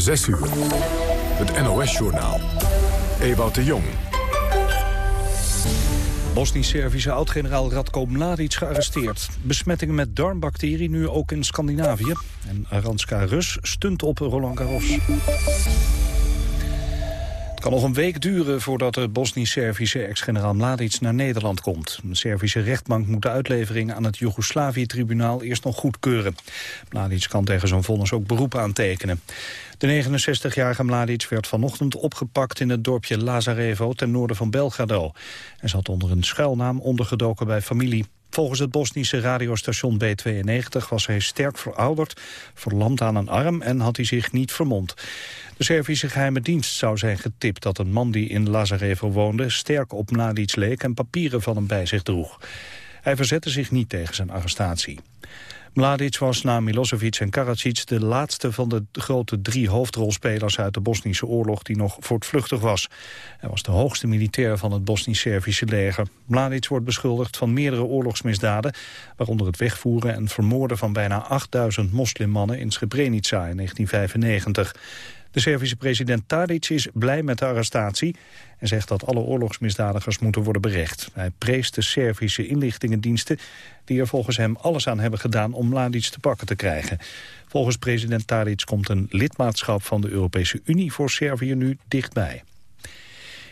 6 uur. Het NOS-journaal. Ewout de Jong. Bosnisch-Servische oud-generaal Radko Mladic gearresteerd. Besmettingen met darmbacterie nu ook in Scandinavië. En Aranska Rus stunt op Roland Garros. Het kan nog een week duren voordat de Bosnisch-Servische ex-generaal Mladic naar Nederland komt. De Servische rechtbank moet de uitlevering aan het Joegoslavië-tribunaal eerst nog goedkeuren. Mladic kan tegen zo'n vonnis ook beroep aantekenen. De 69-jarige Mladic werd vanochtend opgepakt in het dorpje Lazarevo ten noorden van Belgrado. Hij zat onder een schuilnaam ondergedoken bij familie. Volgens het Bosnische radiostation B92 was hij sterk verouderd, verlamd aan een arm en had hij zich niet vermomd. De Servische geheime dienst zou zijn getipt dat een man die in Lazarevo woonde sterk op Mladic leek en papieren van hem bij zich droeg. Hij verzette zich niet tegen zijn arrestatie. Mladic was na Milosevic en Karadzic de laatste van de grote drie hoofdrolspelers uit de Bosnische oorlog die nog voortvluchtig was. Hij was de hoogste militair van het Bosnisch-Servische leger. Mladic wordt beschuldigd van meerdere oorlogsmisdaden, waaronder het wegvoeren en vermoorden van bijna 8000 moslimmannen in Srebrenica in 1995. De Servische president Tadic is blij met de arrestatie en zegt dat alle oorlogsmisdadigers moeten worden berecht. Hij preest de Servische inlichtingendiensten die er volgens hem alles aan hebben gedaan om Mladic te pakken te krijgen. Volgens president Tadic komt een lidmaatschap van de Europese Unie voor Servië nu dichtbij.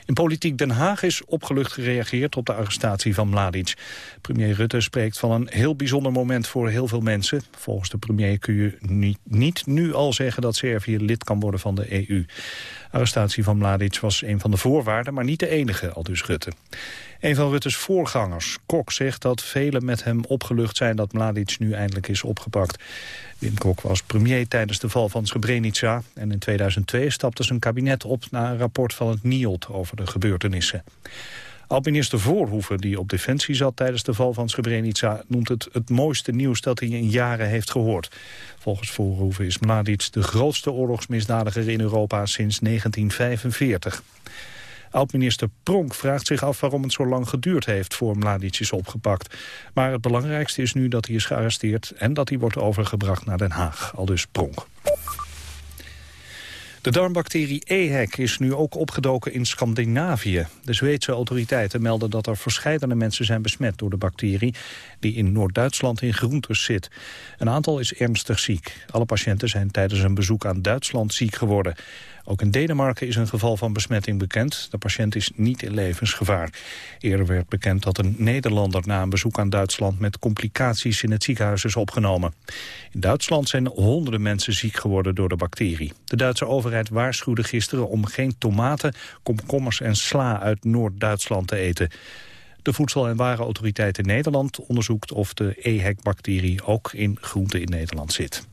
In politiek Den Haag is opgelucht gereageerd op de arrestatie van Mladic. Premier Rutte spreekt van een heel bijzonder moment voor heel veel mensen. Volgens de premier kun je niet, niet nu al zeggen dat Servië lid kan worden van de EU. Arrestatie van Mladic was een van de voorwaarden, maar niet de enige, al dus Rutte. Een van Rutte's voorgangers, Kok, zegt dat velen met hem opgelucht zijn dat Mladic nu eindelijk is opgepakt. Wim Kok was premier tijdens de val van Srebrenica en in 2002 stapte zijn kabinet op na een rapport van het NIOD over de gebeurtenissen. Al-minister Voorhoeven, die op Defensie zat tijdens de val van Srebrenica... noemt het het mooiste nieuws dat hij in jaren heeft gehoord. Volgens Voorhoeven is Mladic de grootste oorlogsmisdadiger in Europa sinds 1945. Oud-minister Pronk vraagt zich af waarom het zo lang geduurd heeft voor Mladic is opgepakt. Maar het belangrijkste is nu dat hij is gearresteerd en dat hij wordt overgebracht naar Den Haag, aldus Pronk. De darmbacterie EHEC is nu ook opgedoken in Scandinavië. De Zweedse autoriteiten melden dat er verscheidene mensen zijn besmet door de bacterie... die in Noord-Duitsland in groentes zit. Een aantal is ernstig ziek. Alle patiënten zijn tijdens een bezoek aan Duitsland ziek geworden. Ook in Denemarken is een geval van besmetting bekend. De patiënt is niet in levensgevaar. Eerder werd bekend dat een Nederlander na een bezoek aan Duitsland... met complicaties in het ziekenhuis is opgenomen. In Duitsland zijn honderden mensen ziek geworden door de bacterie. De Duitse overheid waarschuwde gisteren om geen tomaten, komkommers en sla uit Noord-Duitsland te eten. De Voedsel- en Warenautoriteit in Nederland onderzoekt of de EHEC-bacterie ook in groenten in Nederland zit.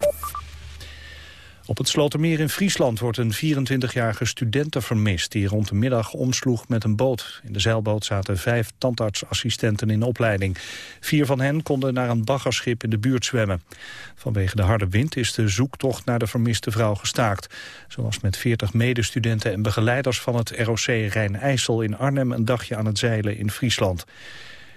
Op het Slotermeer in Friesland wordt een 24-jarige studente vermist... die rond de middag omsloeg met een boot. In de zeilboot zaten vijf tandartsassistenten in opleiding. Vier van hen konden naar een baggerschip in de buurt zwemmen. Vanwege de harde wind is de zoektocht naar de vermiste vrouw gestaakt. Ze was met 40 medestudenten en begeleiders van het ROC Rijn-IJssel in Arnhem... een dagje aan het zeilen in Friesland.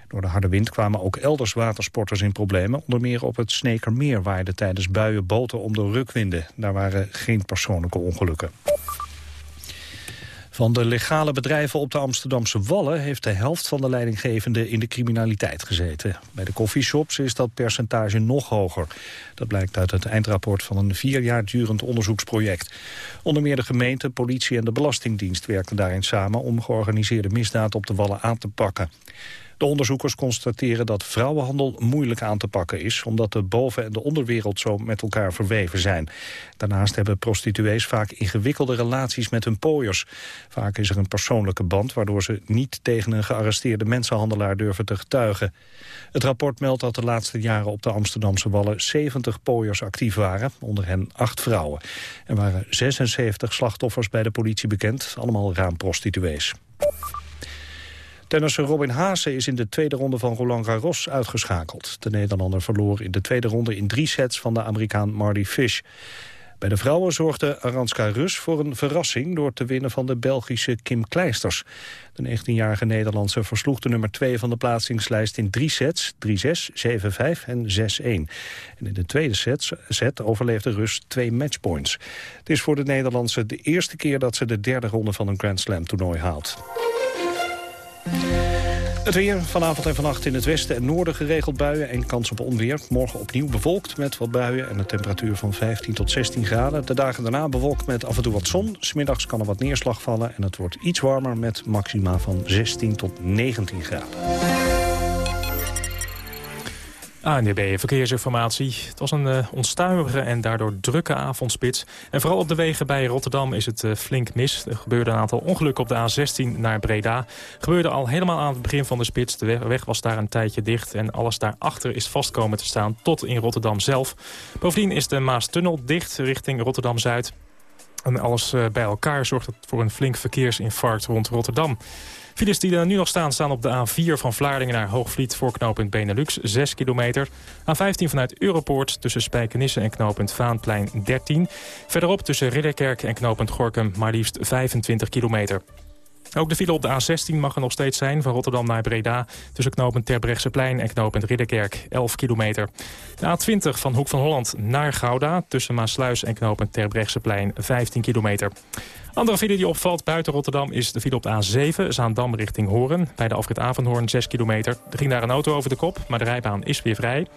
Door de harde wind kwamen ook elders watersporters in problemen. Onder meer op het Snekermeer waaiden tijdens buien boten om de rukwinden. Daar waren geen persoonlijke ongelukken. Van de legale bedrijven op de Amsterdamse Wallen... heeft de helft van de leidinggevenden in de criminaliteit gezeten. Bij de coffeeshops is dat percentage nog hoger. Dat blijkt uit het eindrapport van een vier jaar durend onderzoeksproject. Onder meer de gemeente, politie en de Belastingdienst werkten daarin samen... om georganiseerde misdaad op de Wallen aan te pakken. De onderzoekers constateren dat vrouwenhandel moeilijk aan te pakken is... omdat de boven- en de onderwereld zo met elkaar verweven zijn. Daarnaast hebben prostituees vaak ingewikkelde relaties met hun pooiers. Vaak is er een persoonlijke band... waardoor ze niet tegen een gearresteerde mensenhandelaar durven te getuigen. Het rapport meldt dat de laatste jaren op de Amsterdamse Wallen... 70 pooiers actief waren, onder hen acht vrouwen. Er waren 76 slachtoffers bij de politie bekend, allemaal raamprostituees. Tennisser Robin Haase is in de tweede ronde van Roland Garros uitgeschakeld. De Nederlander verloor in de tweede ronde in drie sets van de Amerikaan Marty Fish. Bij de vrouwen zorgde Aranska Rus voor een verrassing... door te winnen van de Belgische Kim Kleisters. De 19-jarige Nederlandse versloeg de nummer 2 van de plaatsingslijst in drie sets, 3-6, 7-5 en 6-1. En in de tweede set, set overleefde Rus twee matchpoints. Het is voor de Nederlandse de eerste keer dat ze de derde ronde van een Grand Slam toernooi haalt. Het weer vanavond en vannacht in het westen en noorden geregeld buien en kans op onweer. Morgen opnieuw bewolkt met wat buien en een temperatuur van 15 tot 16 graden. De dagen daarna bewolkt met af en toe wat zon. Smiddags kan er wat neerslag vallen en het wordt iets warmer met maxima van 16 tot 19 graden. ANDB Verkeersinformatie. Het was een uh, onstuimige en daardoor drukke avondspits. En vooral op de wegen bij Rotterdam is het uh, flink mis. Er gebeurde een aantal ongelukken op de A16 naar Breda. Gebeurde al helemaal aan het begin van de spits. De weg was daar een tijdje dicht en alles daarachter is vastkomen te staan tot in Rotterdam zelf. Bovendien is de Maastunnel dicht richting Rotterdam-Zuid. En alles uh, bij elkaar zorgt het voor een flink verkeersinfarct rond Rotterdam. Files die er nu nog staan, staan op de A4 van Vlaardingen naar Hoogvliet... voor knooppunt Benelux, 6 kilometer. A15 vanuit Europoort tussen Spijkenisse en knooppunt Vaanplein, 13. Verderop tussen Ridderkerk en knooppunt Gorkum maar liefst 25 kilometer. Ook de file op de A16 mag er nog steeds zijn, van Rotterdam naar Breda... tussen knooppunt Terbrechtseplein en knooppunt Ridderkerk, 11 kilometer. De A20 van Hoek van Holland naar Gouda... tussen Maasluis en knooppunt Terbrechtseplein, 15 kilometer. Andere file die opvalt buiten Rotterdam is de file op de A7, Zaandam richting Horen. Bij de afrit Avanhoorn 6 kilometer. Er ging daar een auto over de kop, maar de rijbaan is weer vrij.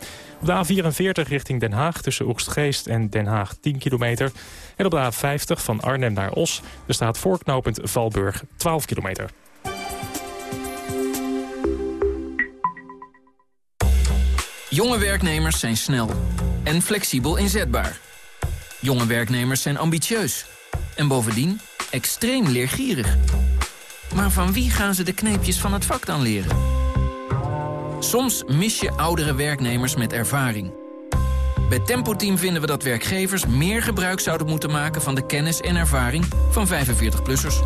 Op de A44 richting Den Haag tussen Oegstgeest en Den Haag 10 kilometer. En op de A50 van Arnhem naar Os. Er staat voorknopend Valburg 12 kilometer. Jonge werknemers zijn snel en flexibel inzetbaar. Jonge werknemers zijn ambitieus en bovendien extreem leergierig. Maar van wie gaan ze de kneepjes van het vak dan leren? Soms mis je oudere werknemers met ervaring. Bij Tempo Team vinden we dat werkgevers meer gebruik zouden moeten maken... van de kennis en ervaring van 45-plussers.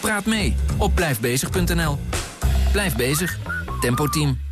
Praat mee op blijfbezig.nl. Blijf bezig. Tempo Team.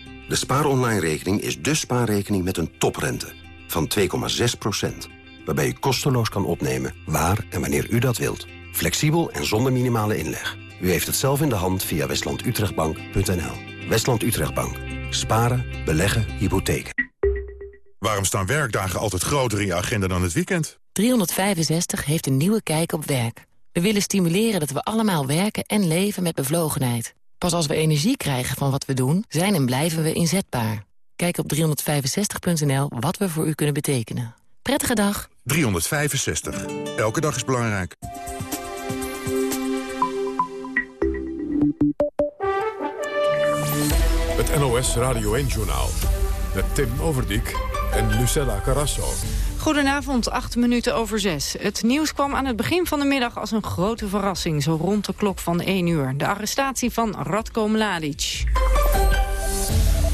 de spaaronline-rekening is de spaarrekening met een toprente van 2,6% waarbij u kosteloos kan opnemen waar en wanneer u dat wilt. Flexibel en zonder minimale inleg. U heeft het zelf in de hand via westlandutrechtbank.nl. Westland Utrechtbank. Sparen, beleggen, hypotheken. Waarom staan werkdagen altijd groter in je agenda dan het weekend? 365 heeft een nieuwe kijk op werk. We willen stimuleren dat we allemaal werken en leven met bevlogenheid. Pas als we energie krijgen van wat we doen, zijn en blijven we inzetbaar. Kijk op 365.nl wat we voor u kunnen betekenen. Prettige dag. 365. Elke dag is belangrijk. Het NOS Radio 1-journaal. Met Tim Overdijk en Lucella Carrasso. Goedenavond, acht minuten over zes. Het nieuws kwam aan het begin van de middag als een grote verrassing... zo rond de klok van 1 uur. De arrestatie van Radko Mladic.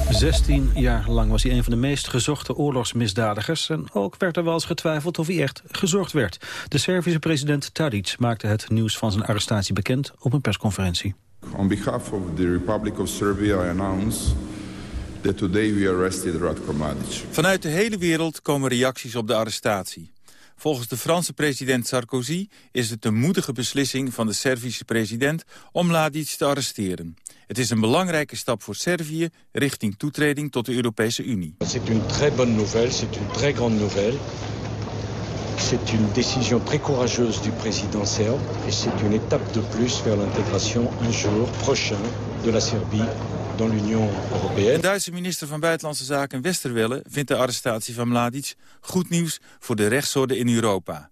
16 jaar lang was hij een van de meest gezochte oorlogsmisdadigers... en ook werd er wel eens getwijfeld of hij echt gezocht werd. De Servische president Tadic maakte het nieuws van zijn arrestatie bekend... op een persconferentie. On behalf of the Republic of Serbia, I announce that today we arrested Ratko Mladic. Vanuit de hele wereld komen reacties op de arrestatie. Volgens de Franse president Sarkozy is het een moedige beslissing van de Servische president om Mladic te arresteren. Het is een belangrijke stap voor Servië richting toetreding tot de Europese Unie. C'est une très bonne nouvelle, c'est une très grande nouvelle. C'est une décision très courageuse du président serbe et c'est une étape de plus vers l'intégration un jour prochain de la Serbie dans l'Union européenne. De Duitse minister van Buitenlandse Zaken Westerwelle vindt de arrestatie van Mladic goed nieuws voor de rechtsorde in Europa.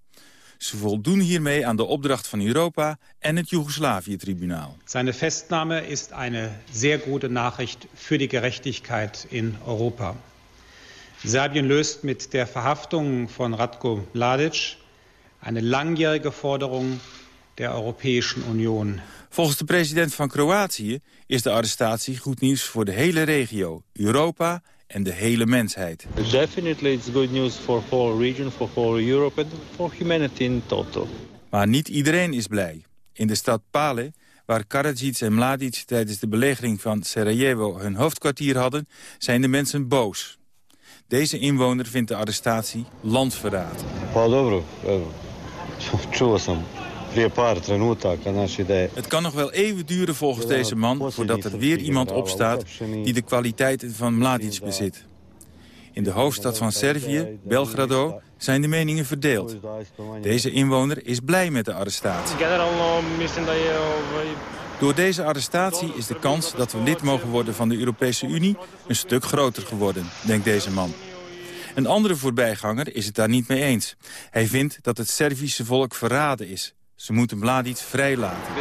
Ze voldoen hiermee aan de opdracht van Europa en het Joegoslavië-tribunaal. Seine Festnahme ist eine sehr gute Nachricht für die Gerechtigkeit in Europa. Serbien löst mit der Verhaftung von Radko Mladic eine langjährige Forderung der Europäischen Union. Volgens de president van Kroatië is de arrestatie goed nieuws voor de hele regio, Europa en de hele mensheid. Definitely it's good news for whole region, for whole Europe and for humanity in total. Maar niet iedereen is blij. In de stad Pale, waar Karadzic en Mladic tijdens de belegering van Sarajevo hun hoofdkwartier hadden, zijn de mensen boos. Deze inwoner vindt de arrestatie landverraad. Pa dobro, sam Het kan nog wel eeuwen duren volgens deze man... voordat er weer iemand opstaat die de kwaliteiten van Mladic bezit. In de hoofdstad van Servië, Belgrado, zijn de meningen verdeeld. Deze inwoner is blij met de arrestatie. Door deze arrestatie is de kans dat we lid mogen worden van de Europese Unie een stuk groter geworden, denkt deze man. Een andere voorbijganger is het daar niet mee eens. Hij vindt dat het Servische volk verraden is. Ze moeten Mladic vrijlaten.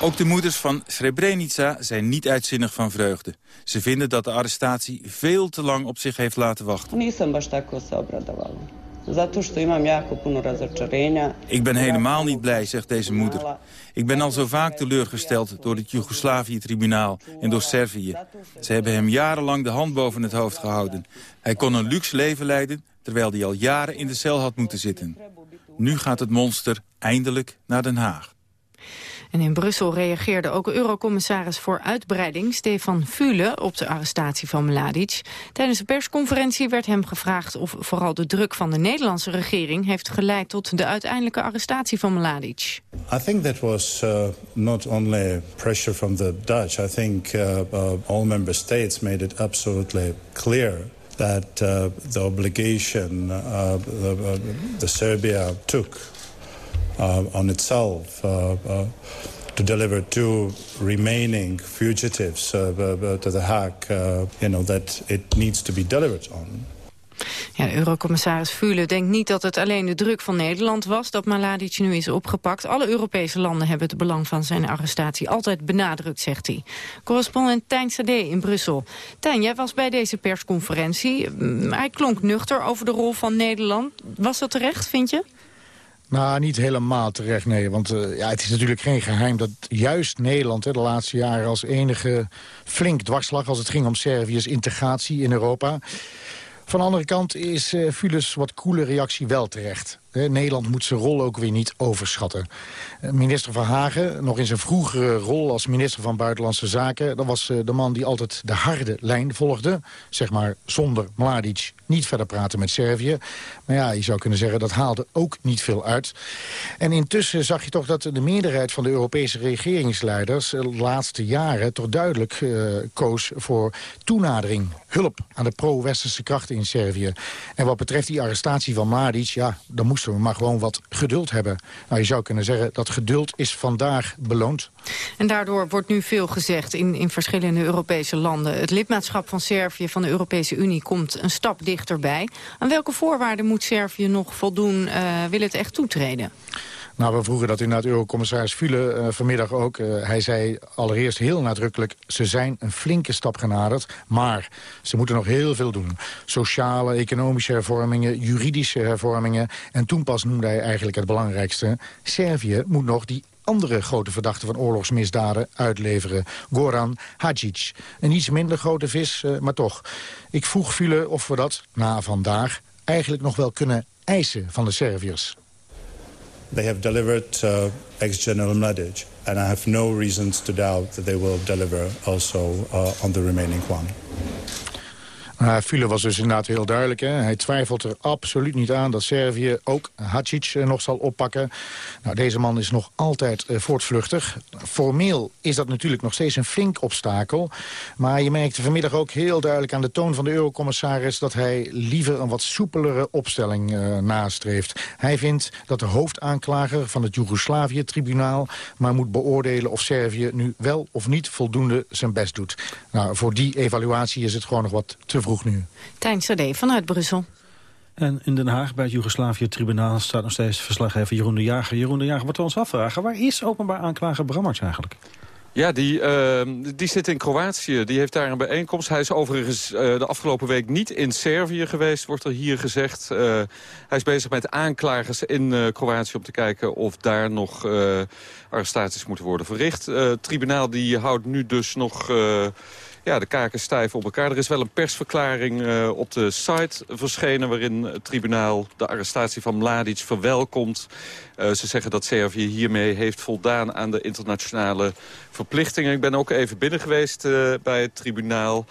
Ook de moeders van Srebrenica zijn niet uitzinnig van vreugde. Ze vinden dat de arrestatie veel te lang op zich heeft laten wachten. Ik ben helemaal niet blij, zegt deze moeder. Ik ben al zo vaak teleurgesteld door het Joegoslavië-tribunaal en door Servië. Ze hebben hem jarenlang de hand boven het hoofd gehouden. Hij kon een luxe leven leiden, terwijl hij al jaren in de cel had moeten zitten. Nu gaat het monster eindelijk naar Den Haag. En in Brussel reageerde ook eurocommissaris voor uitbreiding Stefan Fule op de arrestatie van Mladic. Tijdens de persconferentie werd hem gevraagd of vooral de druk van de Nederlandse regering heeft geleid tot de uiteindelijke arrestatie van Mladic. I think that was uh, not only pressure from the Dutch. I think uh, uh, all member states made it absolutely clear that uh, the obligation uh, the, the Serbia took uh, on itself uh, uh, to deliver two remaining fugitives uh, to the Hague, uh, you know, that it needs to be delivered on. Ja, Eurocommissaris Fule denkt niet dat het alleen de druk van Nederland was... dat Mladic nu is opgepakt. Alle Europese landen hebben het belang van zijn arrestatie altijd benadrukt, zegt hij. Correspondent Tijn Sade in Brussel. Tijn, jij was bij deze persconferentie. Mm, hij klonk nuchter over de rol van Nederland. Was dat terecht, vind je? Nou, niet helemaal terecht, nee. Want uh, ja, het is natuurlijk geen geheim dat juist Nederland... Hè, de laatste jaren als enige flink dwarslag... als het ging om Servië's integratie in Europa... Van de andere kant is uh, Fules wat koele reactie wel terecht. Nederland moet zijn rol ook weer niet overschatten. Eh, minister Van Hagen, nog in zijn vroegere rol als minister van Buitenlandse Zaken... dat was eh, de man die altijd de harde lijn volgde. Zeg maar zonder Mladic niet verder praten met Servië. Maar ja, je zou kunnen zeggen dat haalde ook niet veel uit. En intussen zag je toch dat de meerderheid van de Europese regeringsleiders... de laatste jaren toch duidelijk uh, koos voor toenadering, hulp aan de pro-westerse krachten in Servië. En wat betreft die arrestatie van Mladic, ja, dan moest moesten we maar gewoon wat geduld hebben. Nou, je zou kunnen zeggen dat geduld is vandaag beloond. En daardoor wordt nu veel gezegd in, in verschillende Europese landen. Het lidmaatschap van Servië van de Europese Unie komt een stap dichterbij. Aan welke voorwaarden moet Servië nog voldoen? Uh, wil het echt toetreden? Nou, we vroegen dat inderdaad Eurocommissaris Fule uh, vanmiddag ook. Uh, hij zei allereerst heel nadrukkelijk... ze zijn een flinke stap genaderd, maar ze moeten nog heel veel doen. Sociale, economische hervormingen, juridische hervormingen. En toen pas noemde hij eigenlijk het belangrijkste. Servië moet nog die andere grote verdachte van oorlogsmisdaden uitleveren. Goran Hadjic. Een iets minder grote vis, uh, maar toch. Ik vroeg Fule of we dat, na vandaag, eigenlijk nog wel kunnen eisen van de Serviërs. They have delivered uh, ex-General Mladic, and I have no reasons to doubt that they will deliver also uh, on the remaining one. Uh, Fule was dus inderdaad heel duidelijk. Hè? Hij twijfelt er absoluut niet aan dat Servië ook Hadjic uh, nog zal oppakken. Nou, deze man is nog altijd uh, voortvluchtig. Formeel is dat natuurlijk nog steeds een flink obstakel. Maar je merkte vanmiddag ook heel duidelijk aan de toon van de eurocommissaris... dat hij liever een wat soepelere opstelling uh, nastreeft. Hij vindt dat de hoofdaanklager van het Joegoslavië-tribunaal... maar moet beoordelen of Servië nu wel of niet voldoende zijn best doet. Nou, voor die evaluatie is het gewoon nog wat te vroeg nu. Tijn Sade vanuit Brussel. En in Den Haag bij het Joegoslavië-tribunaal staat nog steeds verslaggever Jeroen de Jager. Jeroen de Jager, wat we ons afvragen, waar is openbaar aanklager Brammarts eigenlijk? Ja, die, uh, die zit in Kroatië. Die heeft daar een bijeenkomst. Hij is overigens uh, de afgelopen week niet in Servië geweest, wordt er hier gezegd. Uh, hij is bezig met aanklagers in Kroatië om te kijken of daar nog arrestaties moeten worden verricht. Het tribunaal die houdt nu dus nog ja, de kaken stijf op elkaar. Er is wel een persverklaring uh, op de site verschenen... waarin het tribunaal de arrestatie van Mladic verwelkomt. Uh, ze zeggen dat Servië hiermee heeft voldaan aan de internationale verplichtingen. Ik ben ook even binnen geweest uh, bij het tribunaal...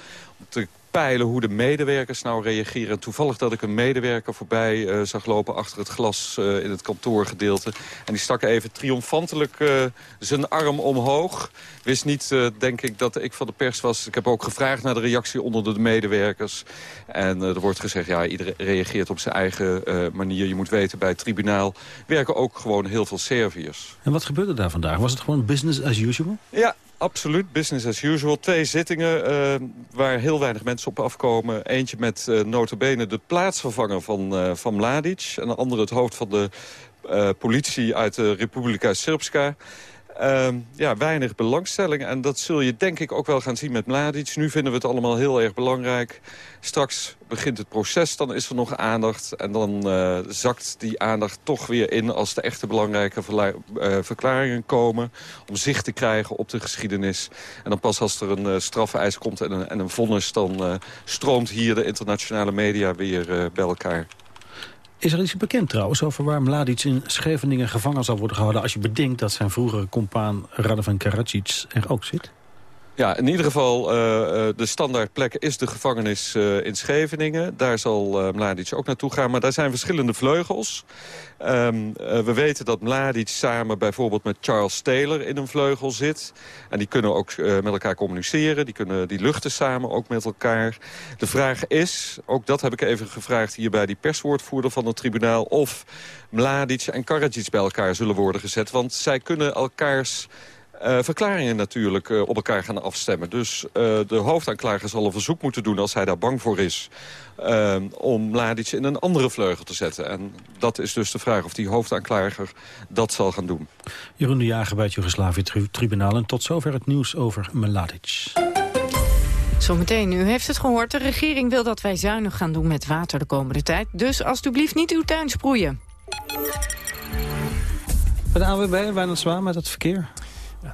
peilen hoe de medewerkers nou reageren. Toevallig dat ik een medewerker voorbij uh, zag lopen achter het glas uh, in het kantoorgedeelte. En die stak even triomfantelijk uh, zijn arm omhoog. Wist niet, denk ik, dat ik van de pers was. Ik heb ook gevraagd naar de reactie onder de medewerkers. En er wordt gezegd, ja, iedereen reageert op zijn eigen manier. Je moet weten, bij het tribunaal werken ook gewoon heel veel Serviërs. En wat gebeurde daar vandaag? Was het gewoon business as usual? Ja, absoluut. Business as usual. Twee zittingen uh, waar heel weinig mensen op afkomen. Eentje met uh, notabene de plaatsvervanger van, uh, van Mladic. En de andere het hoofd van de politie uit de Republika Srpska. Uh, ja, weinig belangstelling. En dat zul je denk ik ook wel gaan zien met Mladic. Nu vinden we het allemaal heel erg belangrijk. Straks begint het proces, dan is er nog aandacht. En dan uh, zakt die aandacht toch weer in als de echte belangrijke uh, verklaringen komen. Om zicht te krijgen op de geschiedenis. En dan pas als er een uh, strafeis komt en een, en een vonnis... dan stroomt hier de internationale media weer bij elkaar. Is er iets bekend trouwens over waar Mladic in Scheveningen gevangen zal worden gehouden... als je bedenkt dat zijn vroegere compaan Radovan Karadzic er ook zit? Ja, in ieder geval, uh, de standaardplek is de gevangenis uh, in Scheveningen. Daar zal uh, Mladic ook naartoe gaan, maar daar zijn verschillende vleugels. Um, we weten dat Mladic samen bijvoorbeeld met Charles Taylor in een vleugel zit. En die kunnen ook met elkaar communiceren, die, kunnen, die luchten samen ook met elkaar. De vraag is, ook dat heb ik even gevraagd hier bij die perswoordvoerder van het tribunaal... of Mladic en Karadzic bij elkaar zullen worden gezet. Want zij kunnen elkaars verklaringen natuurlijk uh, op elkaar gaan afstemmen. Dus uh, de hoofdaanklager zal een verzoek moeten doen als hij daar bang voor is... om Mladic in een andere vleugel te zetten. En dat is dus de vraag of die hoofdaanklager dat zal gaan doen. Jeroen de Jager bij het Joegoslavië-tribunaal. En tot zover het nieuws over Mladic. Zometeen, u heeft het gehoord. De regering wil dat wij zuinig gaan doen met water de komende tijd. Dus alstublieft niet uw tuin sproeien. Bij de AWB, Wijnand Zwaan met het verkeer.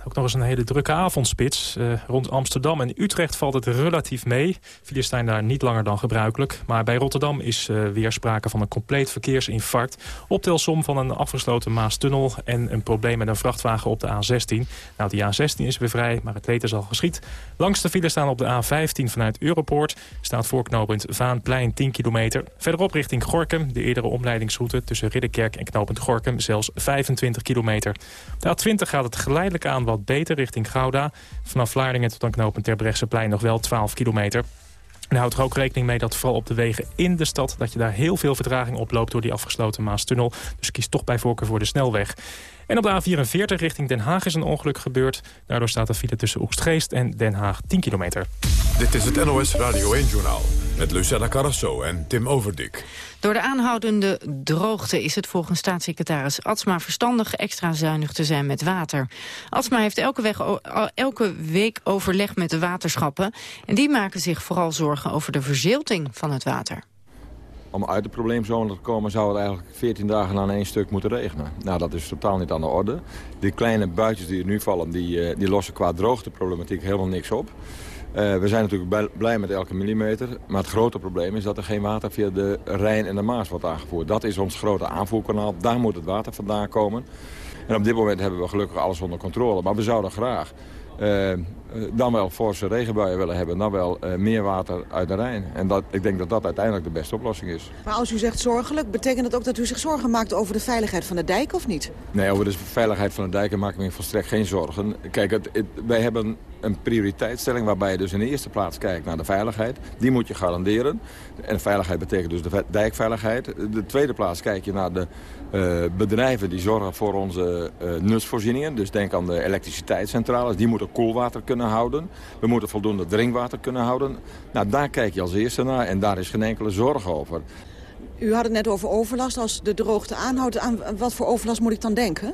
Ook nog eens een hele drukke avondspits. Uh, rond Amsterdam en Utrecht valt het relatief mee. Files staan daar niet langer dan gebruikelijk. Maar bij Rotterdam is uh, weer sprake van een compleet verkeersinfarct. Optelsom van een afgesloten Maastunnel en een probleem met een vrachtwagen op de A16. Nou, die A16 is weer vrij, maar het weet is al geschiet. Langs de file staan op de A15 vanuit Europoort. Staat voorknopend Vaanplein 10 kilometer. Verderop richting Gorkum, de eerdere omleidingsroute tussen Ridderkerk en knopend Gorkum, zelfs 25 kilometer. De A20 gaat het geleidelijk aan wat beter richting Gouda. Vanaf Vlaardingen tot aan knooppunt Terbrechtseplein nog wel 12 kilometer. En houd er ook rekening mee dat vooral op de wegen in de stad... dat je daar heel veel vertraging oploopt door die afgesloten Maastunnel. Dus kies toch bij voorkeur voor de snelweg. En op de A44 richting Den Haag is een ongeluk gebeurd. Daardoor staat de file tussen Oegstgeest en Den Haag 10 kilometer. Dit is het NOS Radio 1-journaal met Lucella Carrasso en Tim Overdik. Door de aanhoudende droogte is het volgens staatssecretaris Atsma verstandig extra zuinig te zijn met water. Atsma heeft elke, weg, elke week overleg met de waterschappen en die maken zich vooral zorgen over de verzilting van het water om uit de probleemzone te komen zou het eigenlijk 14 dagen aan één stuk moeten regenen. Nou, dat is totaal niet aan de orde. Die kleine buitjes die er nu vallen, die, eh, die lossen qua droogteproblematiek helemaal niks op. Uh, we zijn natuurlijk blij met elke millimeter. Maar het grote probleem is dat er geen water via de Rijn en de Maas wordt aangevoerd. Dat is ons grote aanvoerkanaal. Daar moet het water vandaan komen. En op dit moment hebben we gelukkig alles onder controle. Maar we zouden graag uh, dan wel forse regenbuien willen hebben. Dan wel uh, meer water uit de Rijn. En dat, ik denk dat dat uiteindelijk de beste oplossing is. Maar als u zegt zorgelijk, betekent dat ook dat u zich zorgen maakt over de veiligheid van de dijk of niet? Nee, over de veiligheid van de dijken maak ik me volstrekt geen zorgen. Kijk, het, het, wij hebben een prioriteitsstelling waarbij je dus in de eerste plaats kijkt naar de veiligheid. Die moet je garanderen. En veiligheid betekent dus de dijkveiligheid. De tweede plaats kijk je naar de uh, bedrijven die zorgen voor onze uh, nutsvoorzieningen. Dus denk aan de elektriciteitscentrales. Die moeten koelwater kunnen houden. We moeten voldoende drinkwater kunnen houden. Nou, daar kijk je als eerste naar en daar is geen enkele zorg over. U had het net over overlast. Als de droogte aanhoudt, aan wat voor overlast moet ik dan denken?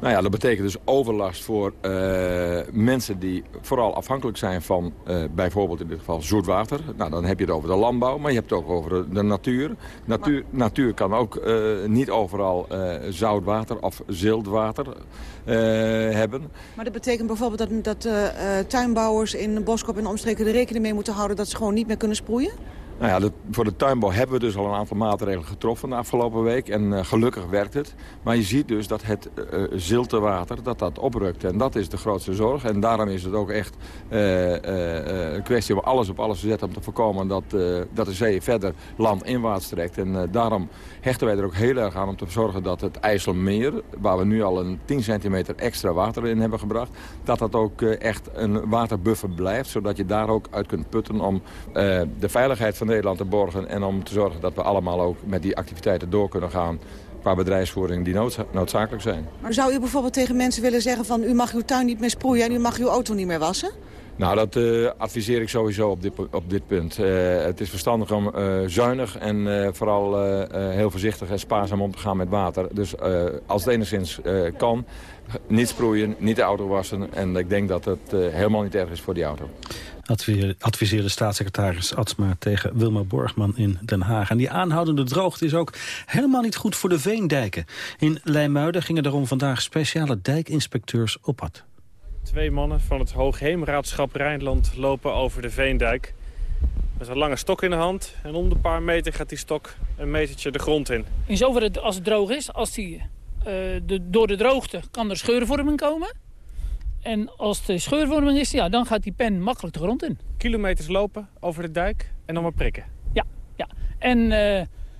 Nou ja, dat betekent dus overlast voor uh, mensen die vooral afhankelijk zijn van uh, bijvoorbeeld in dit geval zoetwater. Nou, dan heb je het over de landbouw, maar je hebt het ook over de natuur. Natuur, maar... natuur kan ook uh, niet overal zoutwater of ziltwater hebben. Maar dat betekent bijvoorbeeld dat, dat tuinbouwers in Boskop en omstreken er rekening mee moeten houden dat ze gewoon niet meer kunnen sproeien? Nou ja, voor de tuinbouw hebben we dus al een aantal maatregelen getroffen de afgelopen week. En uh, gelukkig werkt het. Maar je ziet dus dat het uh, zilte water, dat dat oprukt. En dat is de grootste zorg. En daarom is het ook echt uh, een kwestie om alles op alles te zetten... om te voorkomen dat, dat de zee verder landinwaarts trekt. En daarom hechten wij er ook heel erg aan om te zorgen dat het IJsselmeer... waar we nu al een 10 centimeter extra water in hebben gebracht... dat dat ook echt een waterbuffer blijft. Zodat je daar ook uit kunt putten om de veiligheid van van Nederland te borgen... en om te zorgen dat we allemaal ook met die activiteiten door kunnen gaan qua bedrijfsvoering die noodzakelijk zijn. Maar zou u bijvoorbeeld tegen mensen willen zeggen van... u mag uw tuin niet meer sproeien en u mag uw auto niet meer wassen? Nou, dat uh, adviseer ik sowieso op dit, op dit punt. Uh, het is verstandig om uh, zuinig en vooral heel voorzichtig en spaarzaam om te gaan met water. Dus als het enigszins kan, niet sproeien, niet de auto wassen. En ik denk dat het helemaal niet erg is voor die auto adviseerde staatssecretaris Atsma tegen Wilma Borgman in Den Haag. En die aanhoudende droogte is ook helemaal niet goed voor de veendijken. In Leimuiden gingen daarom vandaag speciale dijkinspecteurs op pad. Twee mannen van het Hoogheemraadschap Rijnland lopen over de veendijk. Met een lange stok in de hand. En om de paar meter gaat die stok een metertje de grond in. In zoverre als het droog is, als die, uh, de, door de droogte kan er scheurvorming komen. En als de scheurvorming is, ja, dan gaat die pen makkelijk de grond in. Kilometers lopen over de dijk en dan maar prikken. Ja, ja. En, uh,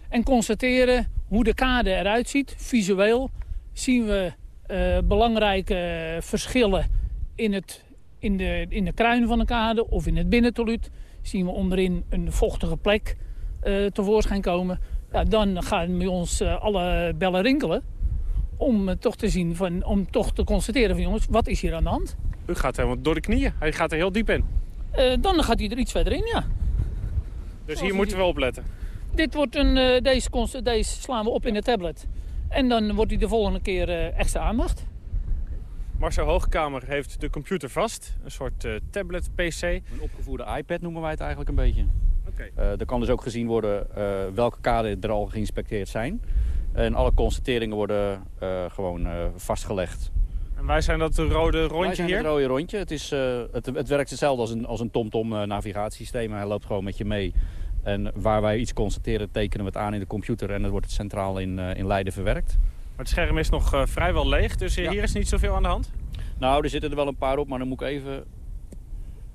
en constateren hoe de kade eruit ziet. Visueel zien we uh, belangrijke verschillen in, het, in, de, in de kruin van de kade of in het binnentoluut. Zien we onderin een vochtige plek uh, tevoorschijn komen. Ja, dan gaan bij ons alle bellen rinkelen om eh, toch te zien, van, om toch te constateren van jongens, wat is hier aan de hand? U gaat helemaal door de knieën. Hij gaat er heel diep in. Dan gaat hij er iets verder in, ja. Dus hier moeten we op letten? Dit wordt een, deze, deze slaan we op in de tablet. En dan wordt hij de volgende keer extra aandacht. Marcel Hoogkamer heeft de computer vast. Een soort tablet-pc. Een opgevoerde iPad noemen wij het eigenlijk een beetje. Okay. er kan dus ook gezien worden welke kaden er al geïnspecteerd zijn. En alle constateringen worden gewoon vastgelegd. En wij zijn dat rode rondje wij zijn hier? het rode rondje. Het, is, het, het werkt hetzelfde als een, als een TomTom -tom, navigatiesysteem. Hij loopt gewoon met je mee. En waar wij iets constateren, tekenen we het aan in de computer. En dan wordt het centraal in, in Leiden verwerkt. Maar het scherm is nog vrijwel leeg, dus hier is niet zoveel aan de hand? Nou, er zitten er wel een paar op, maar dan moet ik even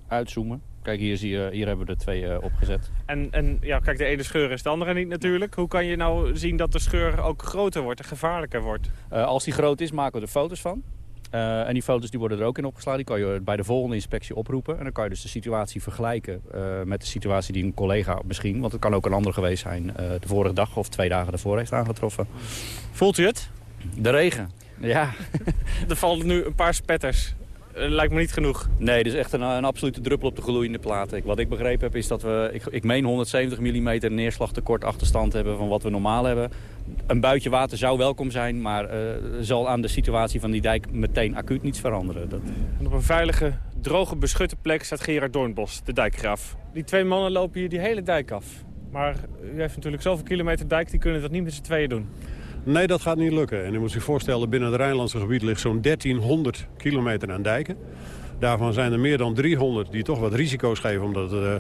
uitzoomen. Kijk, hier, zie je, hier hebben we er twee uh, opgezet. En, en ja, kijk, de ene scheur is de andere niet natuurlijk. Hoe kan je nou zien dat de scheur ook groter wordt en gevaarlijker wordt? Uh, als die groot is, maken we er foto's van. Uh, en die foto's die worden er ook in opgeslagen. Die kan je bij de volgende inspectie oproepen. En dan kan je dus de situatie vergelijken met de situatie die een collega misschien... want het kan ook een ander geweest zijn... de vorige dag of twee dagen ervoor heeft aangetroffen. Voelt u het? De regen, ja. er vallen nu een paar spetters lijkt me niet genoeg. Nee, is echt een, een absolute druppel op de gloeiende plaat. wat ik begrepen heb is dat we, ik, ik meen 170 mm neerslagtekort achterstand hebben van wat we normaal hebben. Een buitje water zou welkom zijn, maar uh, zal aan de situatie van die dijk meteen acuut niets veranderen. Dat... En op een veilige, droge, beschutte plek staat Gerard Doornbos, de dijkgraaf. Die twee mannen lopen hier die hele dijk af. Maar u heeft natuurlijk zoveel kilometer dijk, die kunnen dat niet met z'n tweeën doen. Nee, dat gaat niet lukken. En u moet zich voorstellen, binnen het Rijnlandse gebied ligt zo'n 1300 kilometer aan dijken. Daarvan zijn er meer dan 300 die toch wat risico's geven omdat het uh,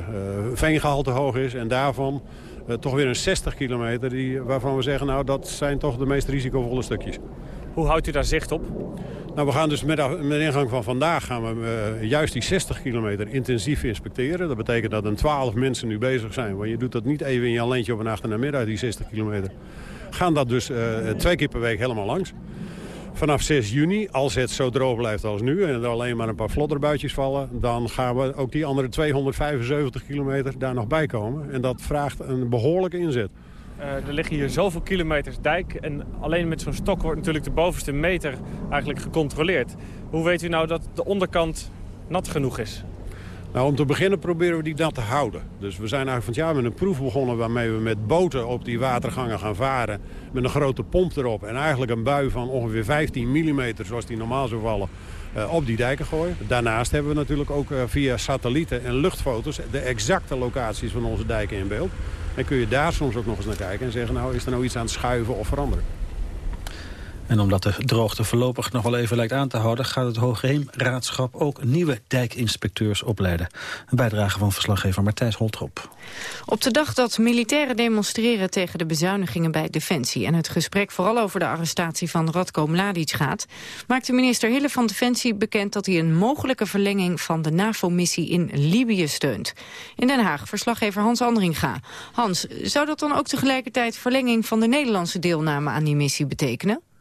veengehalte hoog is. En daarvan toch weer een 60 kilometer die, waarvan we zeggen, nou dat zijn toch de meest risicovolle stukjes. Hoe houdt u daar zicht op? Nou, we gaan dus met, met ingang van vandaag gaan we uh, juist die 60 kilometer intensief inspecteren. Dat betekent dat er 12 mensen nu bezig zijn. Want je doet dat niet even in je alleentje op een achternamiddag, die 60 kilometer gaan dat dus uh, twee keer per week helemaal langs. Vanaf 6 juni, als het zo droog blijft als nu... en er alleen maar een paar flodderbuitjes vallen... dan gaan we ook die andere 275 kilometer daar nog bij komen. En dat vraagt een behoorlijke inzet. Uh, er liggen hier zoveel kilometers dijk... en alleen met zo'n stok wordt natuurlijk de bovenste meter eigenlijk gecontroleerd. Hoe weet u nou dat de onderkant nat genoeg is? Nou, om te beginnen proberen we die nat te houden. Dus we zijn eigenlijk van het met een proef begonnen... waarmee we met boten op die watergangen gaan varen... met een grote pomp erop en eigenlijk een bui van ongeveer 15 mm... zoals die normaal zou vallen, uh, op die dijken gooien. Daarnaast hebben we natuurlijk ook uh, via satellieten en luchtfoto's... de exacte locaties van onze dijken in beeld. En kun je daar soms ook nog eens naar kijken en zeggen... nou, is er nou iets aan het schuiven of veranderen? En omdat de droogte voorlopig nog wel even lijkt aan te houden... gaat het Hoogheemraadschap ook nieuwe dijkinspecteurs opleiden. Een bijdrage van verslaggever Martijs Holtrop. Op de dag dat militairen demonstreren tegen de bezuinigingen bij Defensie... en het gesprek vooral over de arrestatie van Radko Mladic gaat... maakte minister Hille van Defensie bekend dat hij een mogelijke verlenging... van de NAVO-missie in Libië steunt. In Den Haag verslaggever Hans Andringa. Hans, zou dat dan ook tegelijkertijd verlenging van de Nederlandse deelname aan die missie betekenen?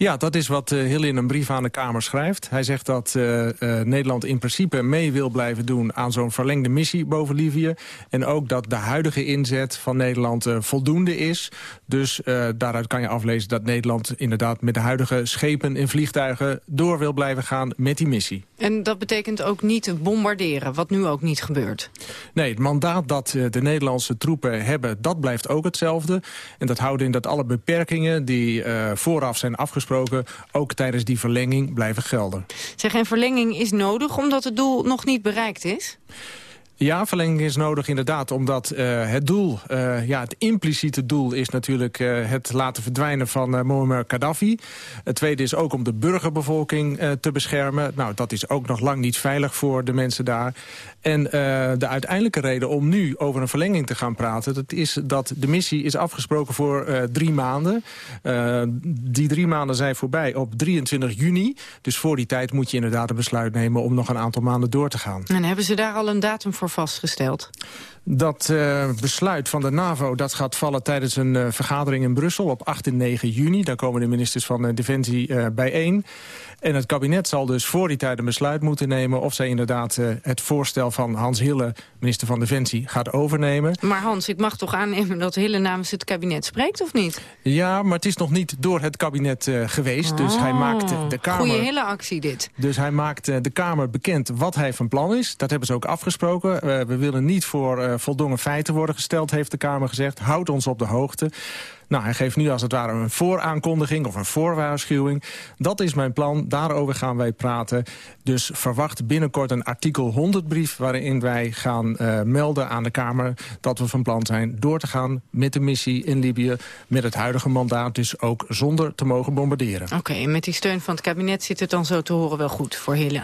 Ja, dat is wat uh, Hill in een brief aan de Kamer schrijft. Hij zegt dat uh, uh, Nederland in principe mee wil blijven doen... aan zo'n verlengde missie boven Libië. En ook dat de huidige inzet van Nederland voldoende is. Dus daaruit kan je aflezen dat Nederland inderdaad... met de huidige schepen en vliegtuigen door wil blijven gaan met die missie. En dat betekent ook niet bombarderen, wat nu ook niet gebeurt? Nee, het mandaat dat de Nederlandse troepen hebben, dat blijft ook hetzelfde. En dat houdt in dat alle beperkingen die vooraf zijn afgesproken ook tijdens die verlenging blijven gelden. Zeg, en verlenging is nodig omdat het doel nog niet bereikt is? Ja, verlenging is nodig inderdaad, omdat uh, het doel, uh, ja, het impliciete doel is natuurlijk uh, het laten verdwijnen van Muammar Gaddafi. Het tweede is ook om de burgerbevolking te beschermen. Nou, dat is ook nog lang niet veilig voor de mensen daar. En de uiteindelijke reden om nu over een verlenging te gaan praten... dat is dat de missie is afgesproken voor drie maanden. die drie maanden zijn voorbij op 23 juni. Dus voor die tijd moet je inderdaad een besluit nemen om nog een aantal maanden door te gaan. En hebben ze daar al een datum voor vastgesteld? Dat uh, besluit van de NAVO dat gaat vallen tijdens een uh, vergadering in Brussel op 8 en 9 juni. Daar komen de ministers van uh, Defensie bijeen. En het kabinet zal dus voor die tijd een besluit moeten nemen... of zij inderdaad het voorstel van Hans Hille, minister van Defensie, gaat overnemen. Maar Hans, ik mag toch aannemen dat Hille namens het kabinet spreekt, of niet? Ja, maar het is nog niet door het kabinet geweest. dus hij maakt de Kamer... Goeie hele actie dit. Dus hij maakt de Kamer bekend wat hij van plan is. Dat hebben ze ook afgesproken. we willen niet voor voldongen feiten worden gesteld, heeft de Kamer gezegd. Houd ons op de hoogte. Nou, hij geeft nu als het ware een vooraankondiging of een voorwaarschuwing. Dat is mijn plan, daarover gaan wij praten. Dus verwacht binnenkort een artikel 100 brief... waarin wij gaan uh, melden aan de Kamer dat we van plan zijn... door te gaan met de missie in Libië met het huidige mandaat... dus ook zonder te mogen bombarderen. Oké, en met die steun van het kabinet zit het dan zo te horen wel goed voor Hille?